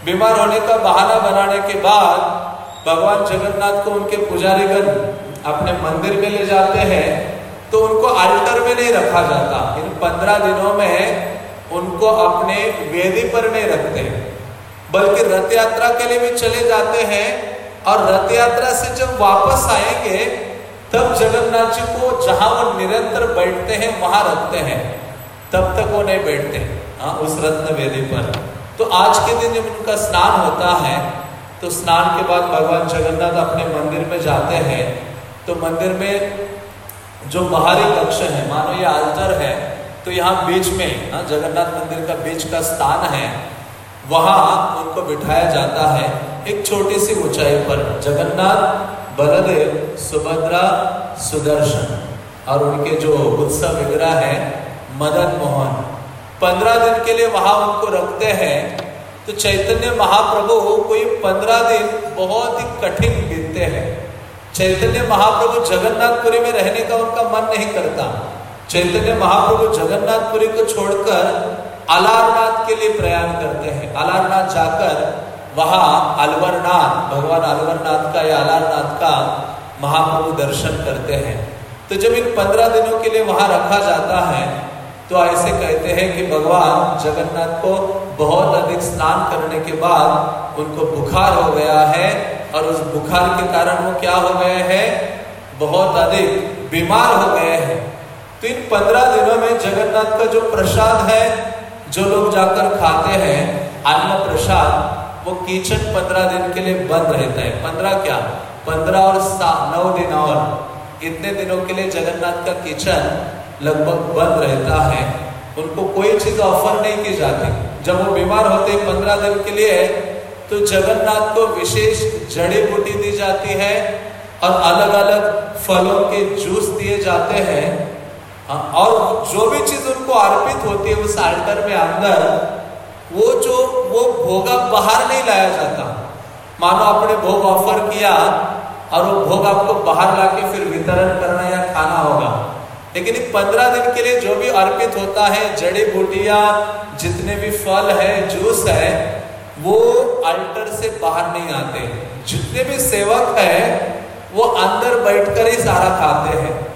बीमार होने का बहाना बनाने के बाद भगवान जगन्नाथ को उनके पुजारीगण अपने मंदिर में ले जाते हैं तो उनको अल्टर में नहीं रखा जाता। इन पंद्रह दिनों में उनको अपने वेदी पर नहीं रखते। बल्कि रथ यात्रा के लिए भी चले जाते हैं और रथ यात्रा से जब वापस आएँगे, तब जगन्नाथ जी को जहाँ वो निरंतर बैठते हैं, वहाँ रखते हैं। तब तक वो नहीं बैठते। हाँ उस रत्न वेदी पर। तो आज के दिन जब उनका स्नान होता है तो स्नान के बाद भगवान जगन्नाथ अपने मंदिर में जाते हैं। तो मंदिर में जो बाहरी कक्ष है मानो ये आल्टर है तो यहाँ बीच में हाँ, जगन्नाथ मंदिर का बीच का स्थान है वहाँ उनको बिठाया जाता है एक छोटी सी ऊंचाई पर जगन्नाथ बलदेव सुभद्रा सुदर्शन। और उनके जो उत्सव विग्रह है मदन मोहन। पंद्रह दिन के लिए वहाँ उनको रखते हैं तो चैतन्य महाप्रभु कोई पंद्रह दिन बहुत ही कठिन बीतते हैं। चैतन्य महाप्रभु जगन्नाथपुरी में रहने का उनका मन नहीं करता। चैतन्य महाप्रभु जगन्नाथपुरी को छोड़कर अलारनाथ के लिए प्रयाण करते हैं। अलारनाथ जाकर वहाँ अलवरनाथ, भगवान अलवरनाथ का या अलारनाथ का महाप्रभु दर्शन करते हैं। तो जब इन पंद्रह दिनों के लिए वहाँ रखा जाता है तो ऐसे कहते हैं कि भगवान जगन्नाथ को बहुत अधिक स्नान करने के बाद उनको बुखार हो गया है और उस बुखार के कारण वो क्या हो गए हैं? बहुत अधिक बीमार हो गए हैं। तो इन पंद्रह दिनों में जगन्नाथ का जो प्रसाद है, जो लोग जाकर खाते हैं, अन्न प्रसाद, वो किचन पंद्रह दिन के लिए बंद रहता है। पंद्रह क्या? पंद्रह और सात नौ दिन और। इतने दिनों के लिए जगन्नाथ का किचन लगभग बंद रहता है। उनको कोई चीज़ ऑफ़र नहीं की जाती। जब वो बीमार होते पंद्रह दिन के लिए तो जगन्नाथ को विशेष जड़ी बूटी दी जाती है और अलग अलग फलों के जूस दिए जाते हैं। और जो भी चीज़ उनको अर्पित होती है उस आल्टर में अंदर, वो जो, वो भोगा बाहर नहीं लाया जाता। मानो आपने भोग ऑफ़र किया और वो भोग आपको बाहर लाके फिर वितरण करना या खाना होगा। लेकिन पंद्रह दिन के लिए जो भी अर्पित होता है, जड़ी बूटिया, जितने भी फल है, जूस है, वो अल्टर से बाहर नहीं आते। जितने भी सेवक है, वो अंदर बैठकर ही सारा खाते हैं।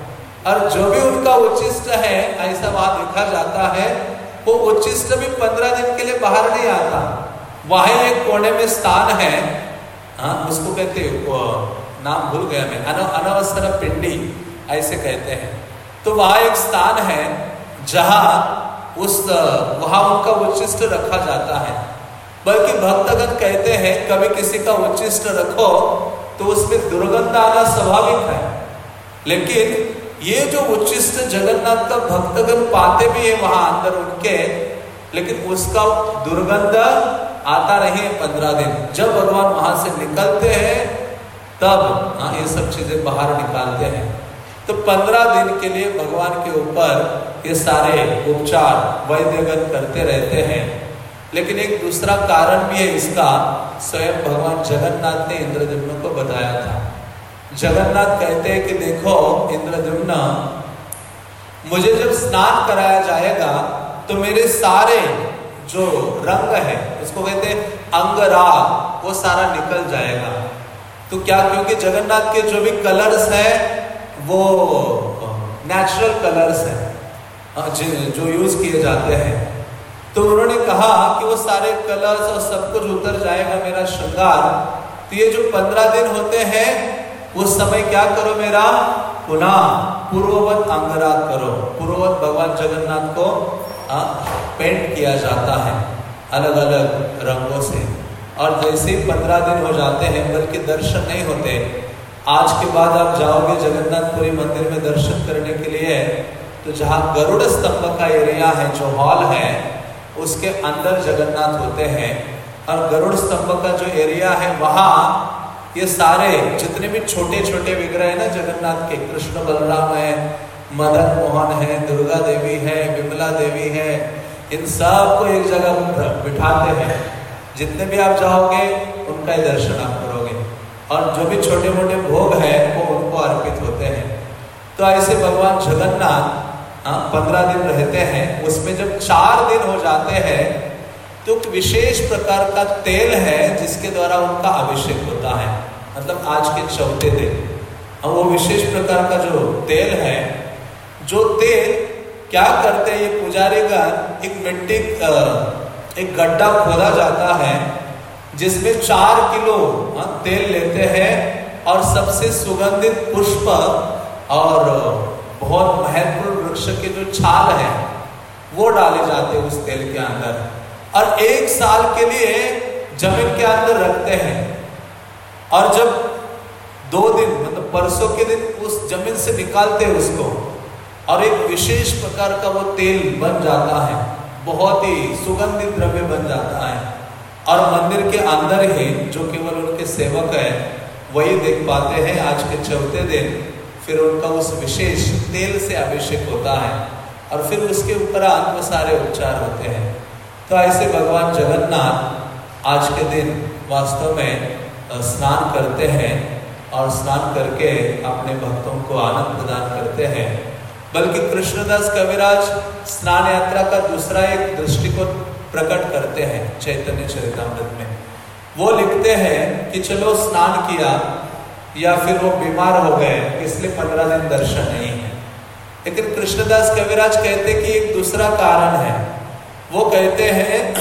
और जो भी उनका उचिष्ट है, ऐसा वहाँ देखा जाता है, वो उचिष्ट भी पंद्रह दिन के लिए बाहर नहीं आता। वहाँ एक कोने में स्थान है हाँ उसको कहते नाम भूल गया मैं अनवसर पिंडी, ऐसे कहते हैं। तो वहाँ एक स्थान है, जहाँ उस वहाँ उनका उच्चिष्ट रखा जाता है। बल्कि भक्तगण कहते हैं, कभी किसी का उच्चिष्ट रखो तो उसमें दुर्गंध आना स्वाभाविक है। लेकिन ये जो उच्चिष्ट जगन्नाथ का भक्तगण पाते भी है वहाँ अंदर उनके, लेकिन उसका दुर्गंध आता रहे पंद्रह दिन। जब भगवान वहाँ से निकलते हैं, तब हाँ ये सब चीज़ें बाहर निकालते हैं। तो पंद्रह दिन के लिए भगवान के ऊपर ये सारे उपचार वैद्यगन करते रहते हैं। लेकिन एक दूसरा कारण भी है इसका, स्वयं भगवान जगन्नाथ ने इंद्रदेव को बताया था। जगन्नाथ कहते हैं कि देखो इंद्रद्युम्न, मुझे जब स्नान कराया जाएगा तो मेरे सारे जो रंग है, उसको कहते हैं अंगराग वो सारा निकल जाएगा। तो क्या, क्योंकि जगन्नाथ के जो भी कलर्स है वो नेचुरल कलर्स है जो यूज़ किए जाते हैं। तो उन्होंने कहा कि वो सारे कलर्स और सब कुछ उतर जाएगा मेरा श्रृंगार। तो ये जो पंद्रह दिन होते हैं, उस समय क्या करो मेरा? पुनः पूर्ववत अंगराग करो। पूर्ववत भगवान जगन्नाथ को पेंट किया जाता है अलग अलग रंगों से। और जैसे पंद्रह दिन हो जाते हैं, बल्कि दर्शन नहीं होते आज के बाद आप जाओगे जगन्नाथपुरी मंदिर में दर्शन करने के लिए तो जहाँ गरुड़ स्तंभ का एरिया है, जो हॉल है, उसके अंदर जगन्नाथ होते हैं। और गरुड़ स्तंभ का जो एरिया है, वहाँ ये सारे जितने भी छोटे छोटे विग्रह है ना जगन्नाथ के, कृष्ण बलराम है, मदन मोहन है, दुर्गा देवी है, विमला देवी है, इन सबको एक जगह बिठाते हैं। जितने भी आप जाओगे, उनका ही दर्शन आप करोगे और जो भी छोटे मोटे भोग है वो उनको अर्पित होते हैं। तो ऐसे भगवान जगन्नाथ हाँ, पंद्रह दिन रहते हैं उसमें जब चार दिन हो जाते हैं तो विशेष प्रकार का तेल है जिसके द्वारा उनका अभिषेक होता है। मतलब आज के चौथे दिन। अब वो विशेष प्रकार का जो तेल है जो तेल क्या करते हैं ये पुजारी का एक मिट्टी एक गड्ढा खोदा जाता है जिसमें चार किलो हाँ, तेल लेते हैं और सबसे सुगंधित पुष्प और बहुत महत्वपूर्ण वृक्ष के जो छाल है वो डाले जाते हैं उस तेल के अंदर। और एक साल के लिए ज़मीन के अंदर रखते हैं। और जब दो दिन मतलब परसों के दिन उस ज़मीन से निकालते हैं उसको और एक विशेष प्रकार का वो तेल बन जाता है बहुत ही सुगंधित द्रव्य बन जाता है। और मंदिर के अंदर ही, जो केवल उनके सेवक है, वही देख पाते हैं आज के चौथे दिन। फिर उनका उस विशेष तेल से अभिषेक होता है और फिर उसके ऊपर वो सारे उपचार होते हैं। तो ऐसे भगवान जगन्नाथ आज के दिन वास्तव में स्नान करते हैं और स्नान करके अपने भक्तों को आनंद प्रदान करते हैं। बल्कि कृष्णदास कविराज स्नान यात्रा का दूसरा एक दृष्टिकोण प्रकट करते हैं चैतन्य चरितमृत में। वो लिखते हैं कि चलो स्नान किया, या फिर वो बीमार हो गए, इसलिए पंद्रह दिन दर्शन नहीं है। लेकिन कृष्णदास कविराज कहते कि एक दूसरा कारण है। वो कहते हैं,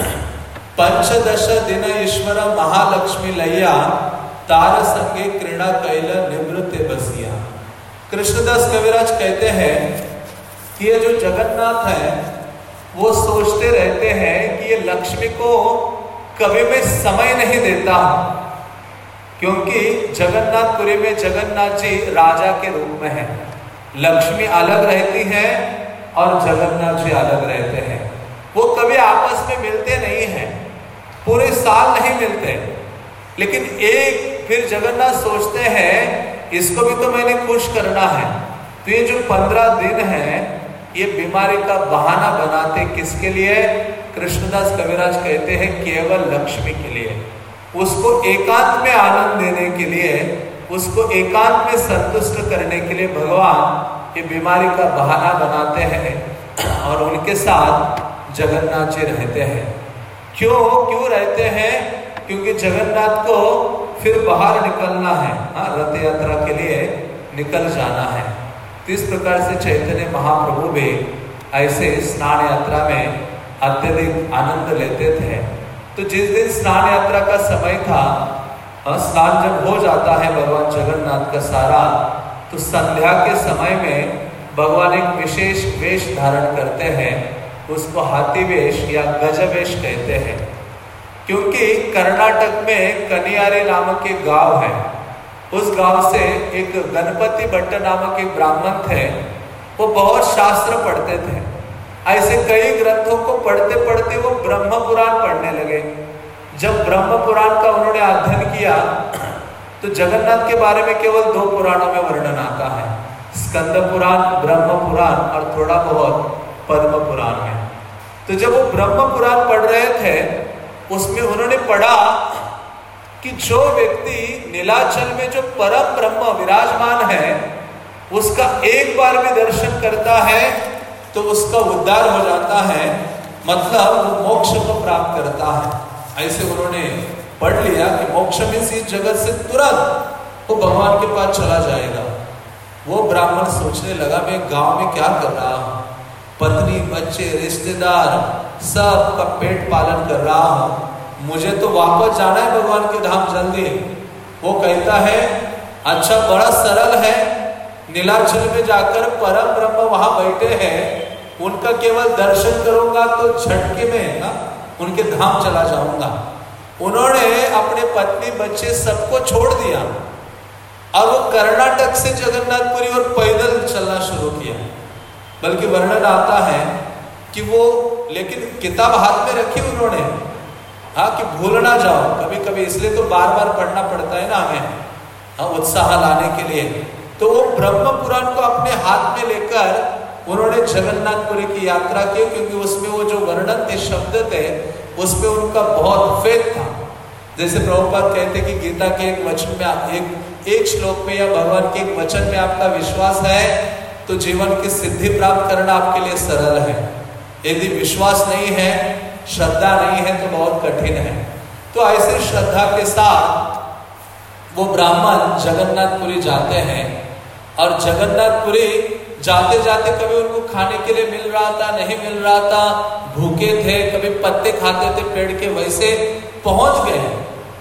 पंचदश दिन ईश्वर महालक्ष्मी लैया, तार संगे क्रीड़ा कैल निवृत्त बसिया। कृष्णदास कविराज कहते हैं कि ये जो जगन्नाथ है वो सोचते रहते हैं कि ये लक्ष्मी को कभी मैं समय नहीं देता हूँ, क्योंकि जगन्नाथपुरी में जगन्नाथ जी राजा के रूप में है। लक्ष्मी अलग रहती है और जगन्नाथ जी अलग रहते हैं। वो कभी आपस में मिलते नहीं हैं, पूरे साल नहीं मिलते। लेकिन एक फिर जगन्नाथ सोचते हैं, इसको भी तो मैंने खुश करना है। तो ये जो पंद्रह दिन है ये बीमारी का बहाना बनाते किसके लिए? कृष्णदास कविराज कहते हैं, केवल लक्ष्मी के लिए। उसको एकांत में आनंद देने के लिए, उसको एकांत में संतुष्ट करने के लिए भगवान ये बीमारी का बहाना बनाते हैं और उनके साथ जगन्नाथ जी रहते हैं। क्यों? क्यों रहते हैं? क्योंकि जगन्नाथ को फिर बाहर निकलना है। हाँ रथ यात्रा के लिए निकल जाना है। तो इस प्रकार से चैतन्य महाप्रभु भी ऐसे स्नान यात्रा में अत्यधिक आनंद लेते थे? तो जिस दिन स्नान यात्रा का समय था स्नान जब हो जाता है भगवान जगन्नाथ का सारा तो संध्या के समय में भगवान एक विशेष वेश धारण करते हैं। उसको हाथी वेश या गज वेश कहते हैं। क्योंकि कर्नाटक में कनियारे नामक एक गाँव है। उस गाँव से एक गणपति भट्ट नामक एक ब्राह्मण थे। वो बहुत शास्त्र पढ़ते थे। ऐसे कई ग्रंथों को पढ़ते पढ़ते वो ब्रह्म पुराण पढ़ने लगे। जब ब्रह्म पुराण का उन्होंने अध्ययन किया तो जगन्नाथ के बारे में केवल दो पुराणों में वर्णन आता है। स्कंद पुराण, ब्रह्म पुराण और थोड़ा बहुत पद्म पुराण में। तो जब वो ब्रह्म पुराण पढ़ रहे थे, उसमें उन्होंने पढ़ा कि जो व्यक्ति नीलाचल में जो परम ब्रह्म विराजमान है, उसका एक बार भी दर्शन करता है तो उसका उद्धार हो जाता है मतलब वो मोक्ष को प्राप्त करता है। ऐसे उन्होंने पढ़ लिया कि मोक्ष में इस जगत से तुरंत वो भगवान के पास चला जाएगा। वो ब्राह्मण सोचने लगा, मैं गाँव में क्या कर रहा हूँ? पत्नी, बच्चे, रिश्तेदार सब का पेट पालन कर रहा हूँ। मुझे तो वापस जाना है भगवान के धाम, जल्दी। वो कहता है अच्छा बड़ा सरल है। नीलाचल में जाकर परम ब्रह्म वहाँ बैठे हैं। उनका केवल दर्शन करूँगा तो झटके में ना, उनके धाम चला जाऊँगा। उन्होंने अपने पत्नी, बच्चे सबको छोड़ दिया। और वो कर्नाटक से जगन्नाथपुरी और पैदल चलना शुरू किया। बल्कि वर्णन आता है कि वो, लेकिन किताब हाथ में रखी उन्होंने। हाँ कि भूल ना जाओ। कभी कभी इसलिए तो बार बार पढ़ना पड़ता है ना हमें। हाँ उत्साह लाने के लिए। तो वो ब्रह्म पुराण को अपने हाथ में लेकर उन्होंने जगन्नाथपुरी की यात्रा की, क्योंकि उसमें वो जो वर्णन थे शब्द थे, उसमें उनका बहुत फेद था। जैसे प्रभुपाद कहते कि गीता के एक वचन में एक एक श्लोक में या भगवान के एक वचन में आपका विश्वास है तो जीवन की सिद्धि प्राप्त करना आपके लिए सरल है। यदि विश्वास नहीं है श्रद्धा नहीं है तो बहुत कठिन है। तो ऐसे श्रद्धा के साथ वो ब्राह्मण जगन्नाथपुरी जाते हैं और जगन्नाथपुरी जाते जाते कभी उनको खाने के लिए मिल रहा था, नहीं मिल रहा था, भूखे थे, कभी पत्ते खाते थे, पेड़ के वैसे पहुँच गए।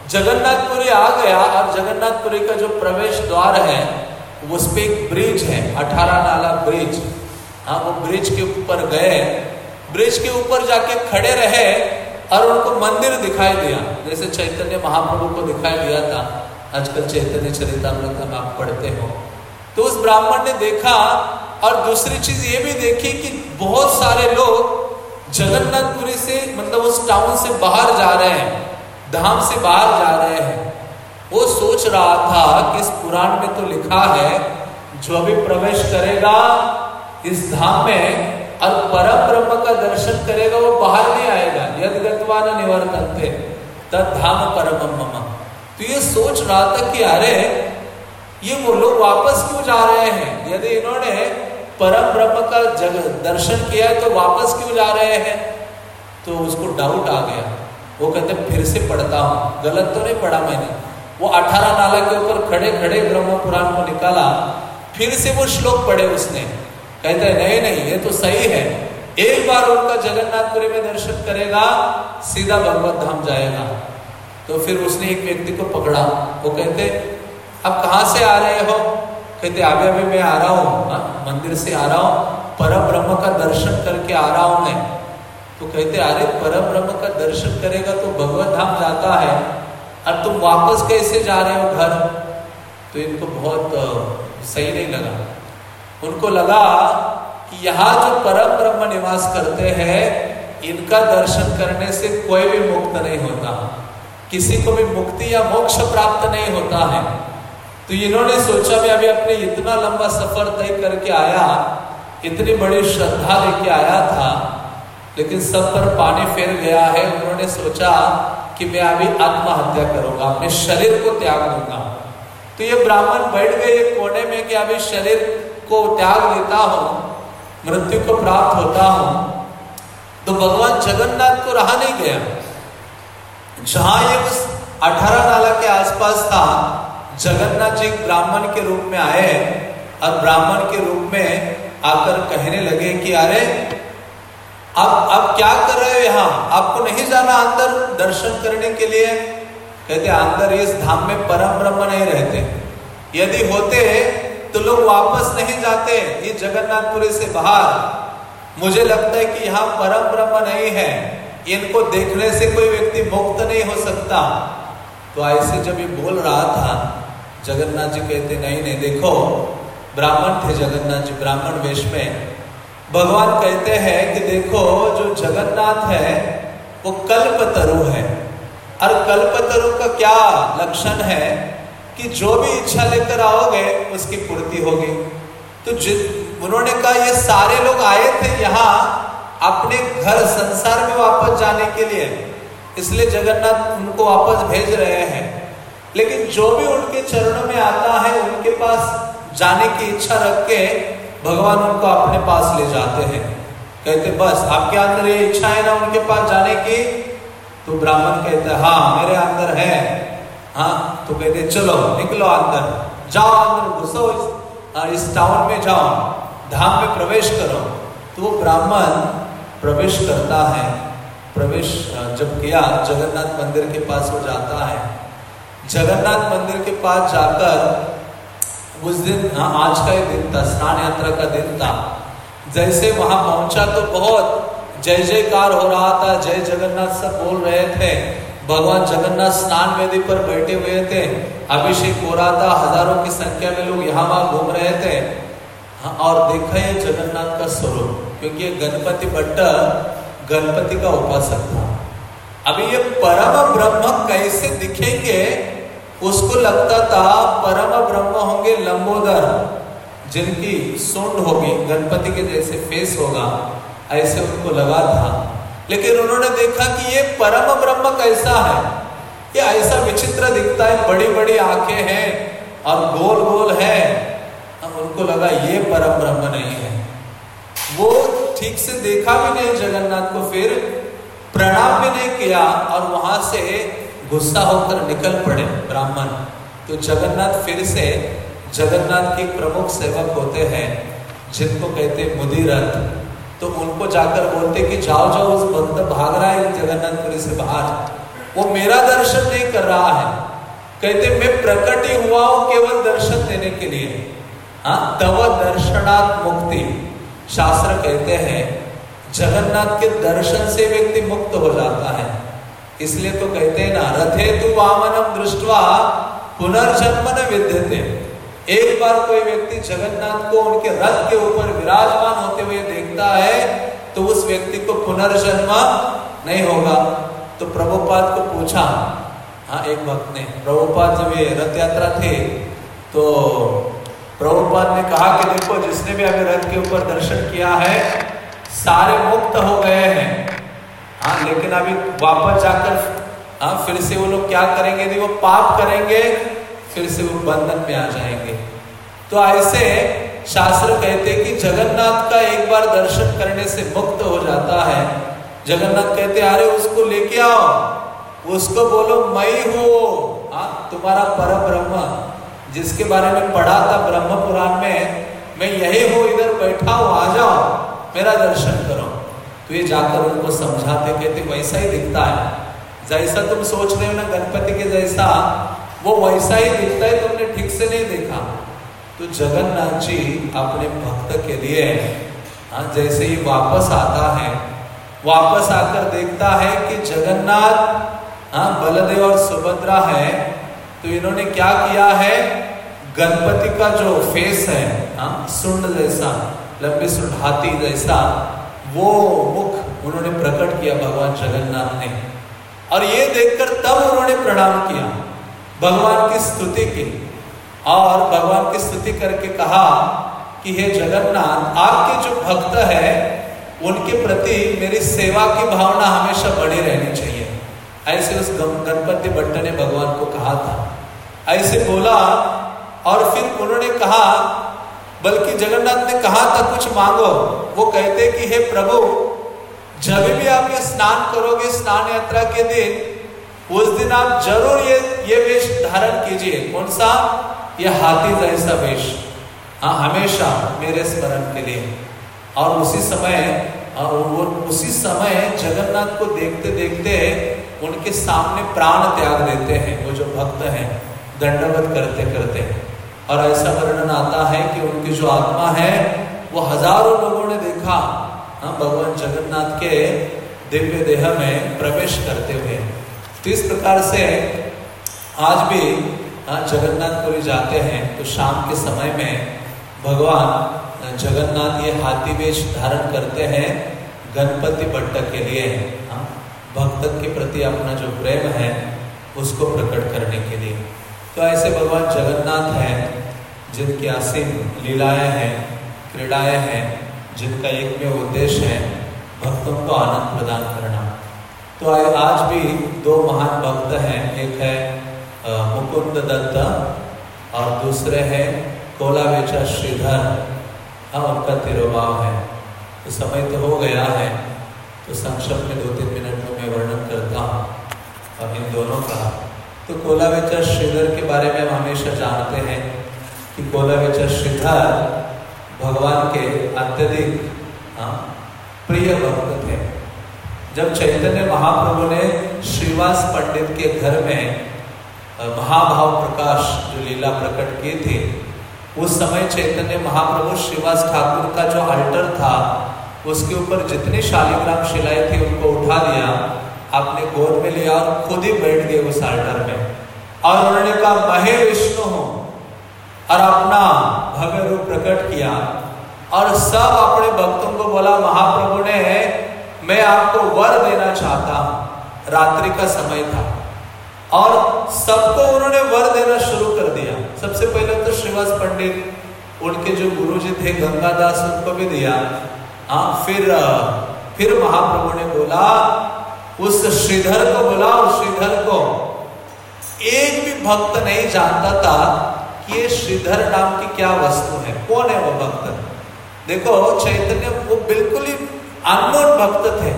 जगन्नाथपुरी आ गया और जगन्नाथपुरी का जो प्रवेश द्वार है उस पर एक ब्रिज है, अठारह नाला ब्रिज। हाँ वो ब्रिज के ऊपर गए ब्रिज के ऊपर जाके खड़े रहे और उनको मंदिर दिखाई दिया। जैसे चैतन्य महाप्रभु को दिखाई दिया था। आजकल चैतन्य चरितमृत हम आप पढ़ते हो। तो उस ब्राह्मण ने देखा और दूसरी चीज़ ये भी देखी कि बहुत सारे लोग जगन्नाथपुरी से मतलब उस टाउन से बाहर जा रहे हैं, धाम से बाहर जा रहे हैं। वो सोच रहा था कि इस पुराण में तो लिखा है, जो अभी प्रवेश करेगा, इस धाम में और परम ब्रह्म का दर्शन करेगा, वो बाहर नहीं आएगा। यद गत्वान निवर्तन थे तद धाम परम तो ये सोच रहा था कि अरे, ये वो लोग वापस क्यों जा रहे हैं? यदि इन्होंने परम ब्रह्म का जग दर्शन किया है तो वापस क्यों जा रहे हैं? तो उसको डाउट आ गया। वो कहते, फिर से पढ़ता हूँ। गलत तो नहीं पढ़ा मैंने। वो अठारह नाला के ऊपर खड़े खड़े ब्रह्म पुराण को निकाला। फिर से वो श्लोक पढ़े उसने। कहते हैं नहीं नहीं ये तो सही है। एक बार उनका जगन्नाथपुरी में दर्शन करेगा सीधा भगवत धाम जाएगा। तो फिर उसने एक व्यक्ति को पकड़ा। वो कहते अब कहाँ से आ रहे हो? कहते अभी अभी मैं आ रहा हूँ हाँ, मंदिर से आ रहा हूँ। परम ब्रह्म का दर्शन करके आ रहा हूँ मैं। तो कहते अरे परम ब्रह्म का दर्शन करेगा तो भगवत धाम जाता है। और तुम वापस कैसे जा रहे हो घर? तो इनको बहुत सही नहीं लगा। उनको लगा कि यहाँ जो परम ब्रह्म निवास करते हैं, इनका दर्शन करने से कोई भी मुक्त नहीं होता। किसी को भी मुक्ति या मोक्ष प्राप्त नहीं होता है। तो इन्होंने सोचा, मैं अभी अपने इतना लंबा सफ़र तय करके आया, इतनी बड़ी श्रद्धा लेके आया था, लेकिन सब पर पानी फेर गया है। उन्होंने सोचा कि मैं अभी आत्महत्या करूँगा, अपने शरीर को त्याग दूँगा। तो ये ब्राह्मण बैठ गए कोने में कि अभी शरीर को त्याग लेता हूँ, मृत्यु को प्राप्त होता हूँ तो भगवान जगन्नाथ को रहा नहीं गया। जहाँ ये उस अठारह नाला के आसपास था, जगन्नाथ जी ब्राह्मण के रूप में आए और ब्राह्मण के रूप में आकर कहने लगे कि, अरे अब अब क्या कर रहे हो यहाँ? आपको नहीं जाना अंदर दर्शन करने के लिए? कहते, अंदर इस धाम में परम ब्रह्म नहीं रहते। यदि होते तो लोग वापस नहीं जाते ये जगन्नाथपुरी से बाहर। मुझे लगता है कि यहाँ परम ब्रह्म नहीं है। इनको देखने से कोई व्यक्ति मुक्त नहीं हो सकता। तो ऐसे जब ये बोल रहा था, जगन्नाथ जी कहते, नहीं नहीं, देखो, ब्राह्मण थे जगन्नाथ जी, ब्राह्मण वेश में। भगवान कहते हैं कि देखो, जो जगन्नाथ है, वो कल्पतरु है। और कल्पतरु का क्या लक्षण है? कि जो भी इच्छा लेकर आओगे, उसकी पूर्ति होगी। तो उन्होंने कहा, ये सारे लोग आए थे यहाँ अपने घर संसार में वापस जाने के लिए। इसलिए जगन्नाथ उनको वापस भेज रहे हैं। लेकिन जो भी उनके चरणों में आता है, उनके पास जाने की इच्छा रख के भगवान उनको अपने पास ले जाते हैं। कहते, बस आपके अंदर ये इच्छा है ना उनके पास जाने की? तो ब्राह्मण कहते हाँ मेरे अंदर है। हाँ तो कहते चलो निकलो अंदर। जाओ अंदर घुसो इस, इस टाउन में जाओ। धाम में प्रवेश करो। तो ब्राह्मण प्रवेश करता है। प्रवेश जब किया जगन्नाथ मंदिर के पास वो जाता है। जगन्नाथ मंदिर के पास जाकर उस दिन हाँ आज का ही दिन था स्नान यात्रा का दिन था। जैसे वहाँ पहुँचा तो बहुत जय जयकार हो रहा था जय जगन्नाथ सब बोल रहे थे। भगवान जगन्नाथ स्नान वेदी पर बैठे हुए थे। अभिषेक हो रहा था। हज़ारों की संख्या में लोग यहाँ वहाँ घूम रहे थे। हाँ और देखा ये जगन्नाथ का स्वरूप, क्योंकि ये गणपति भट्ट गणपति का उपासक था। अभी ये परम ब्रह्म कैसे दिखेंगे, उसको लगता था परम ब्रह्म होंगे लंबोदर, जिनकी सुंड होगी, गणपति के जैसे फेस होगा, ऐसे उनको लगा था। लेकिन उन्होंने देखा कि ये परम ब्रह्म कैसा है? ये ऐसा विचित्र दिखता है बड़ी बड़ी आँखें हैं और गोल गोल है। अब उनको लगा ये परम ब्रह्म नहीं है। वो ठीक से देखा भी नहीं जगन्नाथ को, फिर प्रणाम भी नहीं किया और वहाँ से गुस्सा होकर निकल पड़े ब्राह्मण। तो जगन्नाथ फिर से जगन्नाथ के प्रमुख सेवक होते हैं, जिनको कहते मुदिरथ। तो उनको जाकर बोलते कि जाओ जाओ, उस भक्त भाग रहा है जगन्नाथपुरी से बाहर। वो मेरा दर्शन नहीं कर रहा है। कहते, मैं प्रकट ही हुआ हूँ केवल दर्शन देने के लिए। हाँ तव दर्शनात् मुक्ति। शास्त्र कहते हैं, जगन्नाथ के दर्शन से व्यक्ति मुक्त हो जाता है। इसलिए तो कहते हैं ना, रथे तु वामनम दृष्टवा पुनर्जन्म न विद्यते। एक बार कोई व्यक्ति जगन्नाथ को उनके रथ के ऊपर विराजमान होते हुए देखता है तो उस व्यक्ति को पुनर्जन्म नहीं होगा। तो प्रभुपाद को पूछा हाँ एक भक्त ने प्रभुपाद जब ये रथ यात्रा थे तो प्रभुपाद ने कहा कि देखो, जिसने भी अभी रथ के ऊपर दर्शन किया है, सारे मुक्त हो गए हैं। हाँ लेकिन अभी वापस जाकर हाँ फिर से वो लोग क्या करेंगे? वो पाप करेंगे फिर से वो बंधन में आ जाएँगे। तो ऐसे शास्त्र कहते कि जगन्नाथ का एक बार दर्शन करने से मुक्त हो जाता है। जगन्नाथ कहते अरे, उसको लेके आओ। उसको बोलो, मैं हूँ हाँ तुम्हारा पर ब्रह्म जिसके बारे में पढ़ा था ब्रह्म पुराण में, मैं यही हूँ, इधर बैठा हूँ, आ जाओ, मेरा दर्शन करो। तो ये जाकर उनको समझाते, कहते, वैसा ही दिखता है। जैसा तुम सोच रहे हो ना, गणपति के जैसा वो वैसा ही दिखता है तुमने ठीक से नहीं देखा। तो जगन्नाथ जी अपने भक्त के लिए हाँ जैसे ही वापस आता है, वापस आकर देखता है कि जगन्नाथ हाँ बलदेव और सुभद्रा है तो इन्होंने क्या किया है? गणपति का जो फेस है हाँ सुंड जैसा, लंबी सुंड हाथी जैसा, वो मुख उन्होंने प्रकट किया भगवान जगन्नाथ ने। और ये देखकर तब उन्होंने प्रणाम किया। भगवान की स्तुति की। और भगवान की स्तुति करके कहा कि, हे जगन्नाथ, आपके जो भक्त है, उनके प्रति मेरी सेवा की भावना हमेशा बड़ी रहनी चाहिए। ऐसे उस गणपति भट्ट ने भगवान को कहा था। ऐसे बोला और फिर उन्होंने कहा, बल्कि जगन्नाथ ने कहा था, कुछ मांगो। वो कहते कि, हे प्रभु, जब भी आप ये स्नान करोगे, स्नान यात्रा के दिन उस दिन आप ज़रूर ये ये वेश धारण कीजिए। कौन सा? ये हाथी जैसा वेश। हाँ हमेशा मेरे स्मरण के लिए। और उसी समय, और वो उसी समय जगन्नाथ को देखते देखते उनके सामने प्राण त्याग देते हैं। वो जो भक्त हैं, दंडवत करते करते। और ऐसा वर्णन आता है कि उनकी जो आत्मा है, वो हज़ारों लोगों ने देखा। हाँ भगवान जगन्नाथ के दिव्य देह में प्रवेश करते हुए। तो इस प्रकार से आज भी हाँ जगन्नाथपुरी जाते हैं तो शाम के समय में भगवान जगन्नाथ ये हाथी वेश धारण करते हैं गणपति भट्ट के लिए हाँ भक्त के प्रति अपना जो प्रेम है, उसको प्रकट करने के लिए। तो ऐसे भगवान जगन्नाथ हैं, जिनकी असीम लीलाएँ हैं, क्रीड़ाएँ हैं, जिनका एक में उद्देश्य है, भक्तों को आनंद प्रदान करना। तो आज भी दो महान भक्त हैं। एक है मुकुंद दत्त और दूसरे हैं कोलावेचा श्रीधर। हाँ उनका तिरुभाव है। तो समय तो हो गया है। तो संक्षिप्त में दो तीन मिनट में मैं वर्णन करता हूँ। और इन दोनों का। तो कोलावेचा श्रीधर के बारे में हम हमेशा जानते हैं कि कोलावेचा श्रीधर भगवान के अत्यधिक हाँ, प्रिय भक्त थे। जब चैतन्य महाप्रभु ने श्रीवास पंडित के घर में महाभाव प्रकाश जो लीला प्रकट की थी, उस समय चैतन्य महाप्रभु श्रीवास ठाकुर का जो अल्टर था, उसके ऊपर जितनी शालिग्राम शिलाएँ थी, उनको उठा दिया आपने गोद में लिया और खुद ही बैठ गए उस अल्टर में। और उन्होंने कहा, महे विष्णु हो, और अपना भव्य रूप प्रकट किया। और सब अपने भक्तों को बोला, महाप्रभु ने मैं आपको वर देना चाहता हूँ। रात्रि का समय था। और सबको उन्होंने वर देना शुरू कर दिया। सबसे पहले तो श्रीवास पंडित, उनके जो गुरु जी थे, गंगादास, उनको भी दिया। हाँ फिर फिर महाप्रभु ने बोला, उस श्रीधर को बोला उस श्रीधर को। एक भी भक्त नहीं जानता था कि ये श्रीधर नाम की क्या वस्तु है। कौन है वो भक्त? देखो, चैतन्य वो बिल्कुल ही अननोन भक्त थे।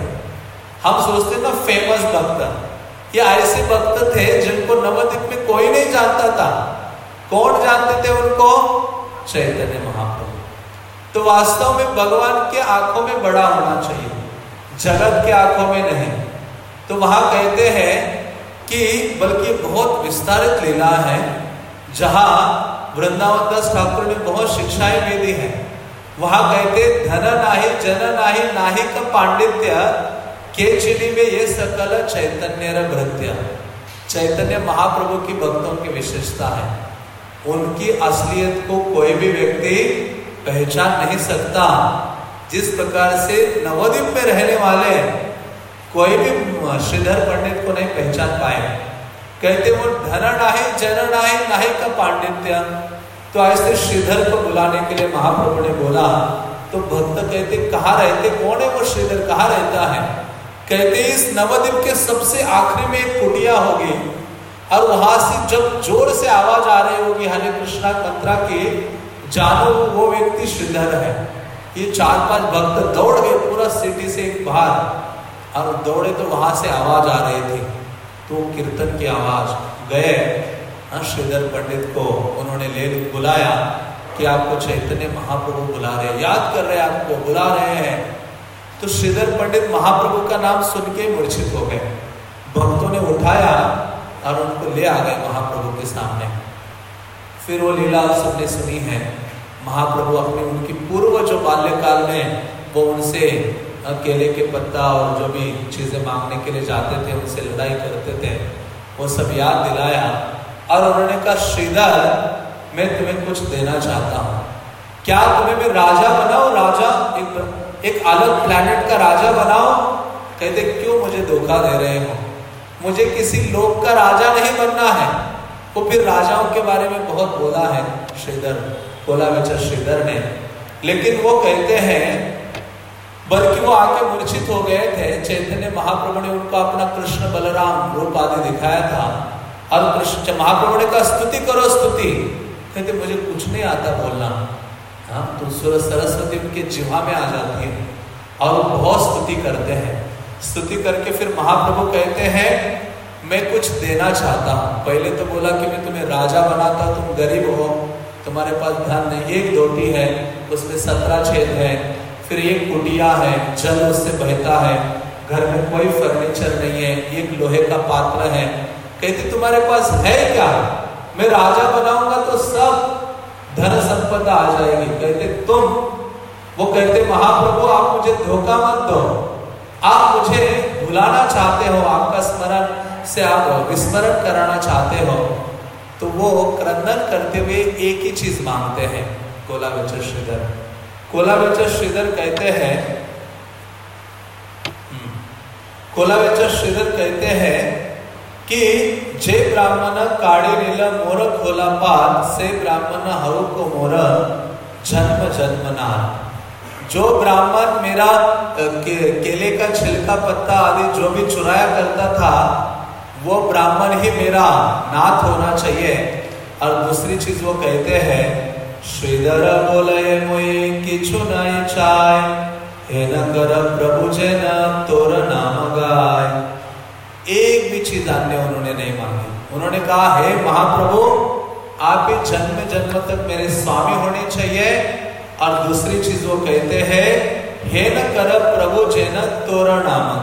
हम सोचते ना फ़ेमस भक्त। ये ऐसे भक्त थे जिनको नवद्वीप में कोई नहीं जानता था। कौन जानते थे उनको? चैतन्य महाप्रभु। तो वास्तव में भगवान के आँखों में बड़ा होना चाहिए, जगत के आँखों में नहीं। तो वहाँ कहते हैं कि, बल्कि बहुत विस्तारित लीला है, जहाँ वृंदावन दास ठाकुर ने बहुत शिक्षाएँ भी दी है। वहाँ कहते धन नाही जन नाही नाही का पांडित्य, केचिनी में ये सकल चैतन्य भृत्य चैतन्य महाप्रभु की भक्तों की विशेषता है। उनकी असलियत को कोई भी व्यक्ति पहचान नहीं सकता। जिस प्रकार से नवद्वीप में रहने वाले कोई भी श्रीधर पंडित को नहीं पहचान पाए। कहते वो धन नाही जन नाही नाही का पांडित्य। तो ऐसे श्रीधर को बुलाने के लिए महाप्रभु ने बोला तो भक्त कहते, कहा रहते? कौन है वो श्रीधर? कहा रहता है? कहते, इस नवद्वीप के सबसे आखिरी में एक कुटिया होगी और वहाँ से जब ज़ोर से आवाज़ आ रही होगी, हरे कृष्णा कंत्रा की, जानो वो व्यक्ति श्रीधर है। ये चार पाँच भक्त दौड़ गए पूरा सिटी से एक बाहर और दौड़े तो वहाँ से आवाज़ आ रही थी। तो कीर्तन की आवाज़ गए। हाँ श्रीधर पंडित को उन्होंने ले बुलाया कि आपको चैतन्य महाप्रभु बुला रहे याद कर रहे हैं आपको, बुला रहे हैं। तो श्रीधर पंडित महाप्रभु का नाम सुन के मूर्छित हो गए। भक्तों ने उठाया और उनको ले आ गए महाप्रभु के सामने। फिर वो लीला सबने सुनी है। महाप्रभु अपने उनकी पूर्व जो बाल्यकाल में वो उनसे केले के पत्ता और जो भी चीज़ें मांगने के लिए जाते थे, उनसे लड़ाई करते थे, वो सब याद दिलाया। और उन्होंने कहा श्रीधर मैं तुम्हें कुछ देना चाहता हूँ। क्या तुम्हें मैं राजा बनाओ? राजा, एक एक अलग प्लेनेट का राजा बनाओ? कहते, क्यों मुझे धोखा दे रहे हो? मुझे किसी लोक का राजा नहीं बनना है। वो फिर राजाओं के बारे में बहुत बोला है, श्रीधर। बोला बेचा श्रीधर ने। लेकिन वो कहते हैं, बल्कि वो आके मूर्छित हो गए थे। चैतन्य महाप्रभु ने उनको अपना कृष्ण बलराम रूप आदि दिखाया था। और कृष्ण महाप्रभु ने कहा, स्तुति करो, स्तुति. कहते, मुझे कुछ नहीं आता बोलना। हाँ तो सरस्वती उनके जिहा में आ जाती है और बहुत स्तुति करते हैं। स्तुति करके फिर महाप्रभु कहते हैं, मैं कुछ देना चाहता हूँ। पहले तो बोला कि मैं तुम्हें राजा बनाता तुम गरीब हो। तुम्हारे पास धन नहीं, एक रोटी है, उसमें सत्रह छेद है, फिर एक कुटिया है, जल उससे बहता है, घर में कोई फर्नीचर नहीं है, एक लोहे का पात्र है कहती तुम्हारे पास है क्या? मैं राजा बनाऊँगा तो सब धन संपदा आ जाएगी। कहते तुम वो कहते महाप्रभु आप मुझे धोखा मत दो। आप मुझे भुलाना चाहते हो आपका स्मरण से आप विस्मरण कराना चाहते हो। तो वो क्रंदन करते हुए एक ही चीज़ मांगते हैं कोला बच्चर श्रीधर। कोला बच्चर श्रीधर कहते हैं हम्म, कोला बच्चर श्रीधर कहते हैं कि जे ब्राह्मण काड़ी नील मोर खोला पात से ब्राह्मण हरु को मोर जन्म जन्मना जो ब्राह्मण मेरा के, केले का छिलका पत्ता आदि जो भी चुराया करता था वो ब्राह्मण ही मेरा नाथ होना चाहिए और दूसरी चीज़ वो कहते हैं श्रीधर बोले मुई किछु नहीं चाय हे नगर प्रभु जन तोर नाम गाय एक भी चीज़ अन्य उन्होंने नहीं मांगी उन्होंने कहा, हे महाप्रभु, आप जन्म जन्म तक मेरे स्वामी होने चाहिए और दूसरी चीज़ वो कहते हैं, हे न कर प्रभु जैन तोरा नाम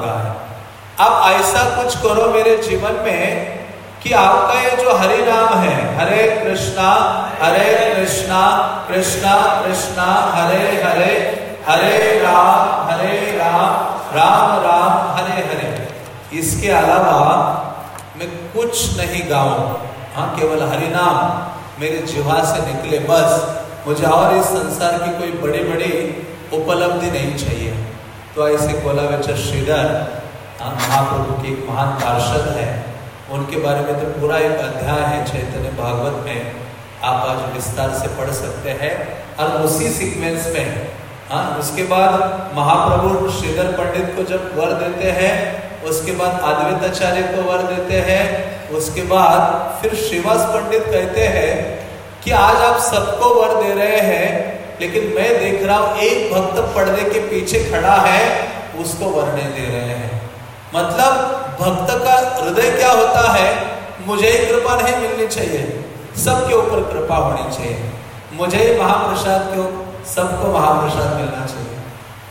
आप ऐसा कुछ करो मेरे जीवन में कि आपका ये जो हरि नाम है, हरे कृष्णा हरे कृष्णा कृष्णा कृष्णा, हरे हरे हरे राम हरे राम राम राम, हरे हरे। इसके अलावा मैं कुछ नहीं गाऊं। हाँ केवल हरिनाम मेरे जिहा से निकले, बस। मुझे और इस संसार की कोई बड़ी बड़ी उपलब्धि नहीं चाहिए। तो ऐसे कोला बेचर श्रीधर महाप्रभु के एक महान पार्षद है। उनके बारे में तो पूरा एक अध्याय है चैतन्य भागवत में। आप आज विस्तार से पढ़ सकते हैं। और उसी सीक्वेंस में हाँ उसके बाद महाप्रभु श्रीधर पंडित को जब वर देते हैं उसके बाद अद्वैत आचार्य को वर देते हैं, उसके बाद फिर श्रीवास पंडित कहते हैं कि आज आप सबको वर दे रहे हैं, लेकिन मैं देख रहा हूँ एक भक्त पर्दे के पीछे खड़ा है, उसको वर नहीं दे रहे हैं। मतलब भक्त का हृदय क्या होता है? मुझे ही कृपा नहीं मिलनी चाहिए। सबके ऊपर कृपा होनी चाहिए। मुझे ही महाप्रसाद क्यों सबको महाप्रसाद मिलना चाहिए।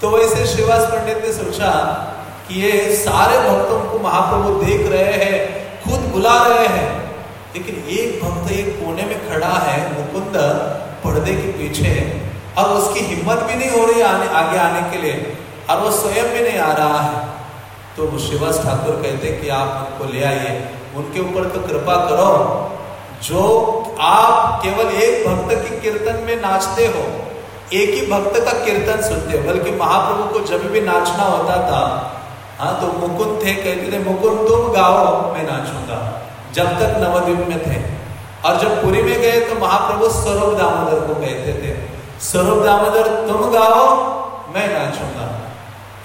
तो वैसे श्रीवास पंडित ने सोचा कि ये सारे भक्तों को महाप्रभु देख रहे हैं, खुद बुला रहे हैं। लेकिन एक भक्त एक कोने में खड़ा है, मुकुंद पर्दे के पीछे। और उसकी हिम्मत भी नहीं हो रही आने, आगे आने के लिए। और वो स्वयं भी नहीं आ रहा है। तो शिवास ठाकुर कहते कि आप उनको ले आइए। उनके ऊपर तो कृपा करो। जो आप केवल एक भक्त के कीर्तन में नाचते हो, एक ही भक्त का कीर्तन सुनते हो, बल्कि महाप्रभु को जब भी नाचना होता था हाँ तो मुकुंद थे कहते थे मुकुंद तुम गाओ मैं नाचूँगा। जब तक नवद्वीप में थे। और जब पुरी में गए तो महाप्रभु स्वरूप दामोदर को कहते थे स्वरूप दामोदर तुम गाओ मैं नाचूँगा।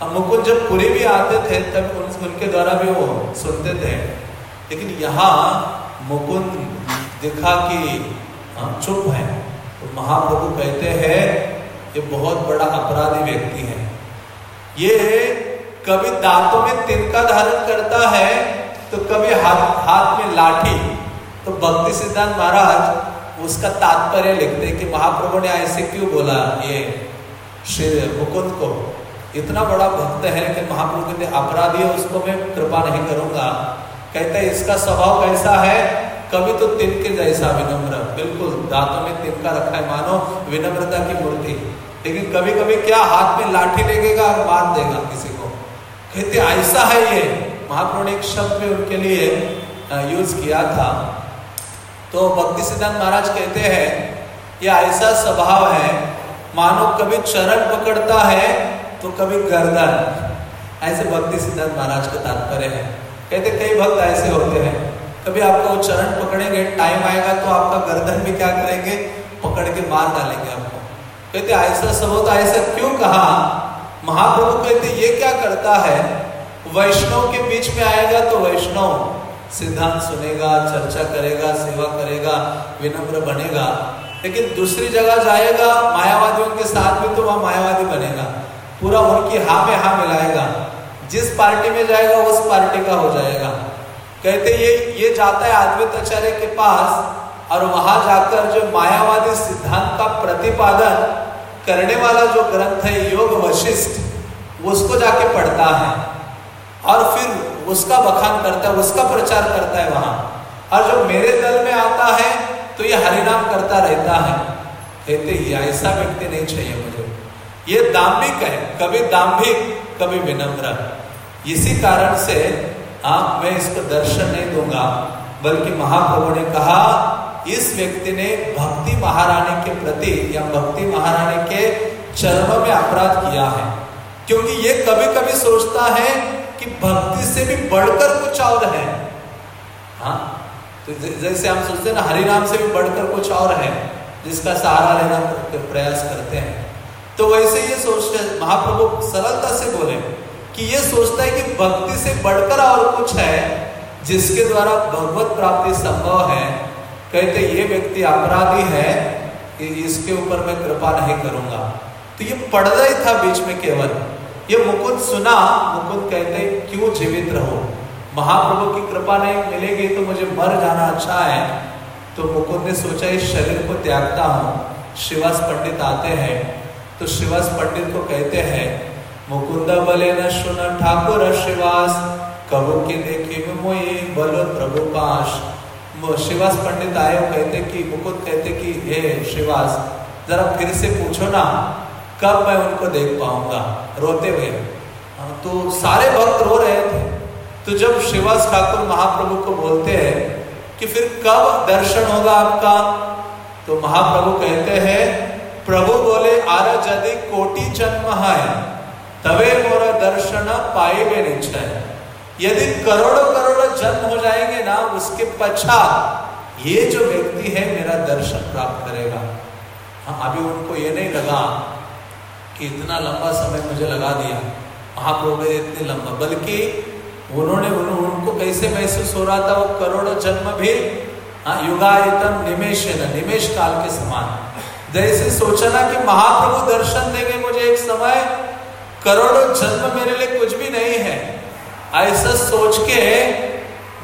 अब मुकुंद जब पुरी भी आते थे तब उन, उनके द्वारा भी वो सुनते थे। लेकिन यहाँ मुकुंद देखा कि हम चुप है। तो महाप्रभु कहते हैं ये बहुत बड़ा अपराधी व्यक्ति है। ये कभी दांतों में तिनका धारण करता है तो कभी हाथ हाथ में लाठी। तो भक्ति सिद्धांत महाराज, उसका तात्पर्य लिखते कि महाप्रभु ने ऐसे क्यों बोला ये श्री मुकुंद को? इतना बड़ा भक्त है कि महाप्रभु ने अपराधी है, उसको मैं कृपा नहीं करूँगा। कहते इसका स्वभाव कैसा है? कभी तो तिनके जैसा विनम्र। बिल्कुल, दांतों में तिनका रखा है, मानो विनम्रता की मूर्ति। लेकिन कभी कभी क्या हाथ में लाठी लगेगा और मार देगा किसी कहते, ऐसा है ये। महाप्रभु ने एक शब्द में उनके लिए यूज़ किया था। तो भक्ति सिद्धांत महाराज कहते हैं, ये ऐसा स्वभाव है, मानो कभी चरण पकड़ता है तो कभी गर्दन। ऐसे भक्ति सिद्धांत महाराज का तात्पर्य है। कहते, कई भक्त ऐसे होते हैं, कभी आपको चरण पकड़ेंगे टाइम आएगा तो आपका गर्दन भी क्या करेंगे, पकड़ के मार डालेंगे आपको। कहते, ऐसा सब होता ऐसा क्यों कहा? महाप्रभु कहते, ये क्या करता है? वैष्णव के बीच में आएगा तो वैष्णव सिद्धांत सुनेगा, चर्चा करेगा, सेवा करेगा, विनम्र बनेगा। लेकिन दूसरी जगह जाएगा, मायावादियों के साथ भी तो वह मायावादी बनेगा। पूरा उनकी हा में हा मिलाएगा। जिस पार्टी में जाएगा, उस पार्टी का हो जाएगा। कहते, ये ये जाता है अद्वैत आचार्य के पास और वहाँ जाकर जो मायावादी सिद्धांत का प्रतिपादन करने वाला जो ग्रंथ है, योग वशिष्ठ उसको जाके पढ़ता है। और फिर उसका बखान करता है, उसका प्रचार करता है वहाँ। और जो मेरे दल में आता है तो ये हरिनाम करता रहता है। कहते, ये ऐसा व्यक्ति नहीं चाहिए मुझे। ये दाम्भिक है, कभी दाम्भिक, कभी विनम्र। इसी कारण से आप, मैं इसको दर्शन नहीं दूँगा, बल्कि महाप्रभु ने कहा इस व्यक्ति ने भक्ति महारानी के प्रति या भक्ति महारानी के चरण में अपराध किया है। क्योंकि ये कभी कभी सोचता है कि भक्ति से भी बढ़कर कुछ और है। हाँ? तो जैसे हम सोचते हैं ना, हरिनाम से भी बढ़कर कुछ और है, जिसका सहारा लेना प्रयास करते हैं। तो वैसे ये सोचते महाप्रभु सरलता से बोले कि ये सोचता है कि भक्ति से बढ़कर और कुछ है, जिसके द्वारा भगवत प्राप्ति संभव है। कहते, ये व्यक्ति अपराधी है कि इसके ऊपर मैं कृपा नहीं करूँगा। तो ये पढ़ ही था बीच में केवल। ये मुकुंद सुना, मुकुंद कहते, क्यों जीवित रहो? महाप्रभु की कृपा नहीं मिलेगी तो मुझे मर जाना अच्छा है। तो मुकुंद ने सोचा, इस शरीर को त्यागता हूँ। शिवास पंडित आते हैं। तो शिवास पंडित को कहते हैं, मुकुंद बले, न सुन ठाकुर शिवास कबू की देखी मोई बलो प्रभु पाश। शिवास पंडित आए कहते कि मुकुंद कहते कि हे शिवास जरा फिर से पूछो ना कब मैं उनको देख पाऊँगा? रोते हुए। हाँ, तो सारे भक्त रो रहे थे। तो जब शिवास ठाकुर महाप्रभु को बोलते हैं कि फिर कब दर्शन होगा आपका तो महाप्रभु कहते हैं प्रभु बोले आर जदि कोटि जन्म है तवे मोरा दर्शन पाए निश्चय यदि करोड़ों करोड़ों जन्म हो जाएँगे ना उसके पश्चात ये जो व्यक्ति है मेरा दर्शन प्राप्त करेगा। हाँ अभी उनको ये नहीं लगा कि इतना लंबा समय मुझे लगा दिया। महाप्रभु ने इतने लंबा बल्कि उन्होंने उन, उनको कैसे महसूस हो रहा था वो करोड़ों जन्म भी हाँ युगायतम निमेश निमेश काल के समान। जैसे सोचना कि महाप्रभु दर्शन देंगे मुझे एक समय करोड़ों जन्म मेरे लिए कुछ भी नहीं है। ऐसा सोच के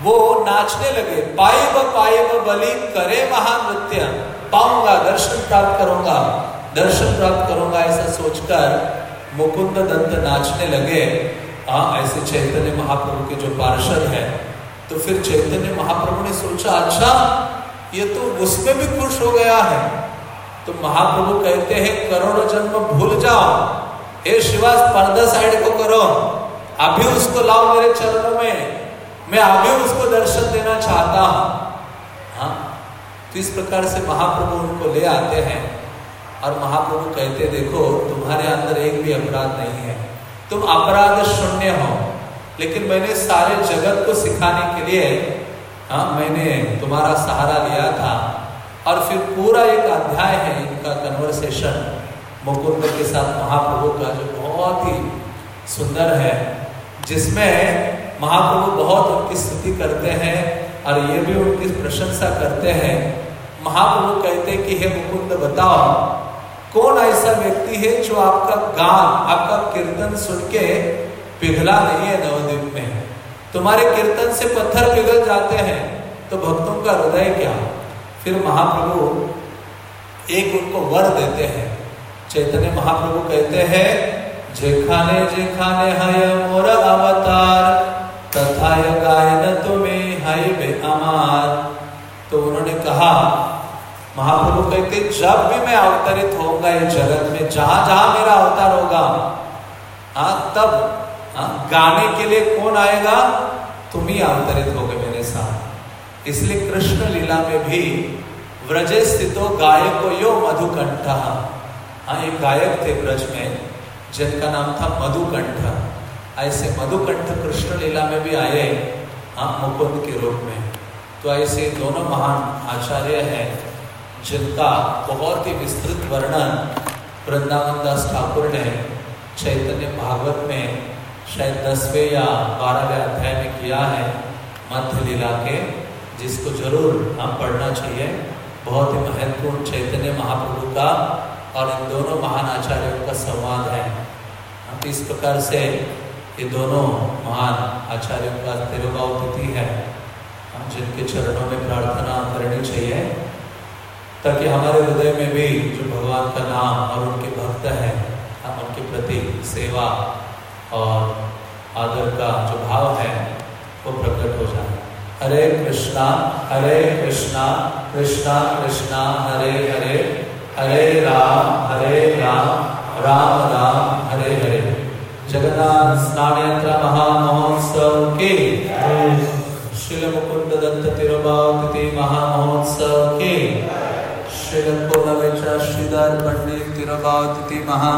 वो नाचने लगे। पाए ब पाई ब बलि करे महानृत्य पाऊँगा, दर्शन प्राप्त करूँगा। दर्शन प्राप्त करूँगा ऐसा सोचकर मुकुंद दत्त नाचने लगे। हाँ ऐसे चैतन्य महाप्रभु के जो पार्षद है तो फिर चैतन्य महाप्रभु ने सोचा अच्छा ये तो उसमें भी खुश हो गया है। तो महाप्रभु कहते हैं, करोड़ों जन्म भूल जाओ। हे शिवास, पर्दा साइड को करो। अभी उसको लाओ मेरे चरणों में। मैं अभी उसको दर्शन देना चाहता हूँ। हाँ? तो इस प्रकार से महाप्रभु उनको ले आते हैं और महाप्रभु कहते, देखो, तुम्हारे अंदर एक भी अपराध नहीं है। तुम अपराध शून्य हो। लेकिन मैंने सारे जगत को सिखाने के लिए हाँ मैंने तुम्हारा सहारा लिया था। और फिर पूरा एक अध्याय है इनका कन्वर्सेशन मुकुंद के साथ महाप्रभु का, जो बहुत ही सुंदर है। जिसमें महाप्रभु बहुत उनकी स्तुति करते हैं और ये भी उनकी प्रशंसा करते हैं। महाप्रभु कहते हैं कि, हे मुकुंद, बताओ, कौन ऐसा व्यक्ति है जो आपका गान, आपका कीर्तन सुन के पिघला नहीं है नवद्वीप में? तुम्हारे कीर्तन से पत्थर पिघल जाते हैं तो भक्तों का हृदय क्या? फिर महाप्रभु एक उनको वर देते हैं। चैतन्य महाप्रभु कहते हैं जेखाने जेखाने, हय मोर अवतार। तथा गायन तुम्हें, हय बे अमार। तो उन्होंने कहा, महाप्रभु कहते, जब भी मैं अवतरित होऊँगा ये जगत में, जहाँ जहाँ मेरा अवतार होगा हाँ तब हाँ गाने के लिए कौन आएगा? तुम ही अवतरित होगे मेरे साथ। इसलिए कृष्ण लीला में भी व्रजे स्थितो गायको यो मधुकंठ। हाँ एक गायक थे ब्रज में जिनका नाम था मधुकंठ। ऐसे मधुकंठ कृष्ण लीला में भी आए हाँ मुकुंद के रूप में। तो ऐसे दोनों महान आचार्य हैं, जिनका बहुत ही विस्तृत वर्णन वृंदावन दास ठाकुर ने चैतन्य भागवत में शायद दसवें या बारहवें अध्याय में किया है, मध्य लीला के, जिसको ज़रूर हम पढ़ना चाहिए। बहुत ही महत्वपूर्ण चैतन्य महाप्रभु का और इन दोनों महान आचार्यों का संवाद है। इस प्रकार से ये दोनों महान आचार्यों का तिरुभाव तिथि है। हम जिनके चरणों में प्रार्थना करनी चाहिए, ताकि हमारे हृदय में भी जो भगवान का नाम और उनके भक्त हैं, हम उनके प्रति सेवा और आदर का जो भाव है, वो प्रकट हो जाए। हरे कृष्णा हरे कृष्णा कृष्णा कृष्णा, हरे हरे। हरे राम हरे राम राम राम, हरे हरे। जगन्नाथ स्नान यंत्र महामहोत्सव के श्री मुकुंद दत्त तिरुमावती महामहोत्सव के श्रील पूर्ण श्रीधर पंडित तिरुमावती महा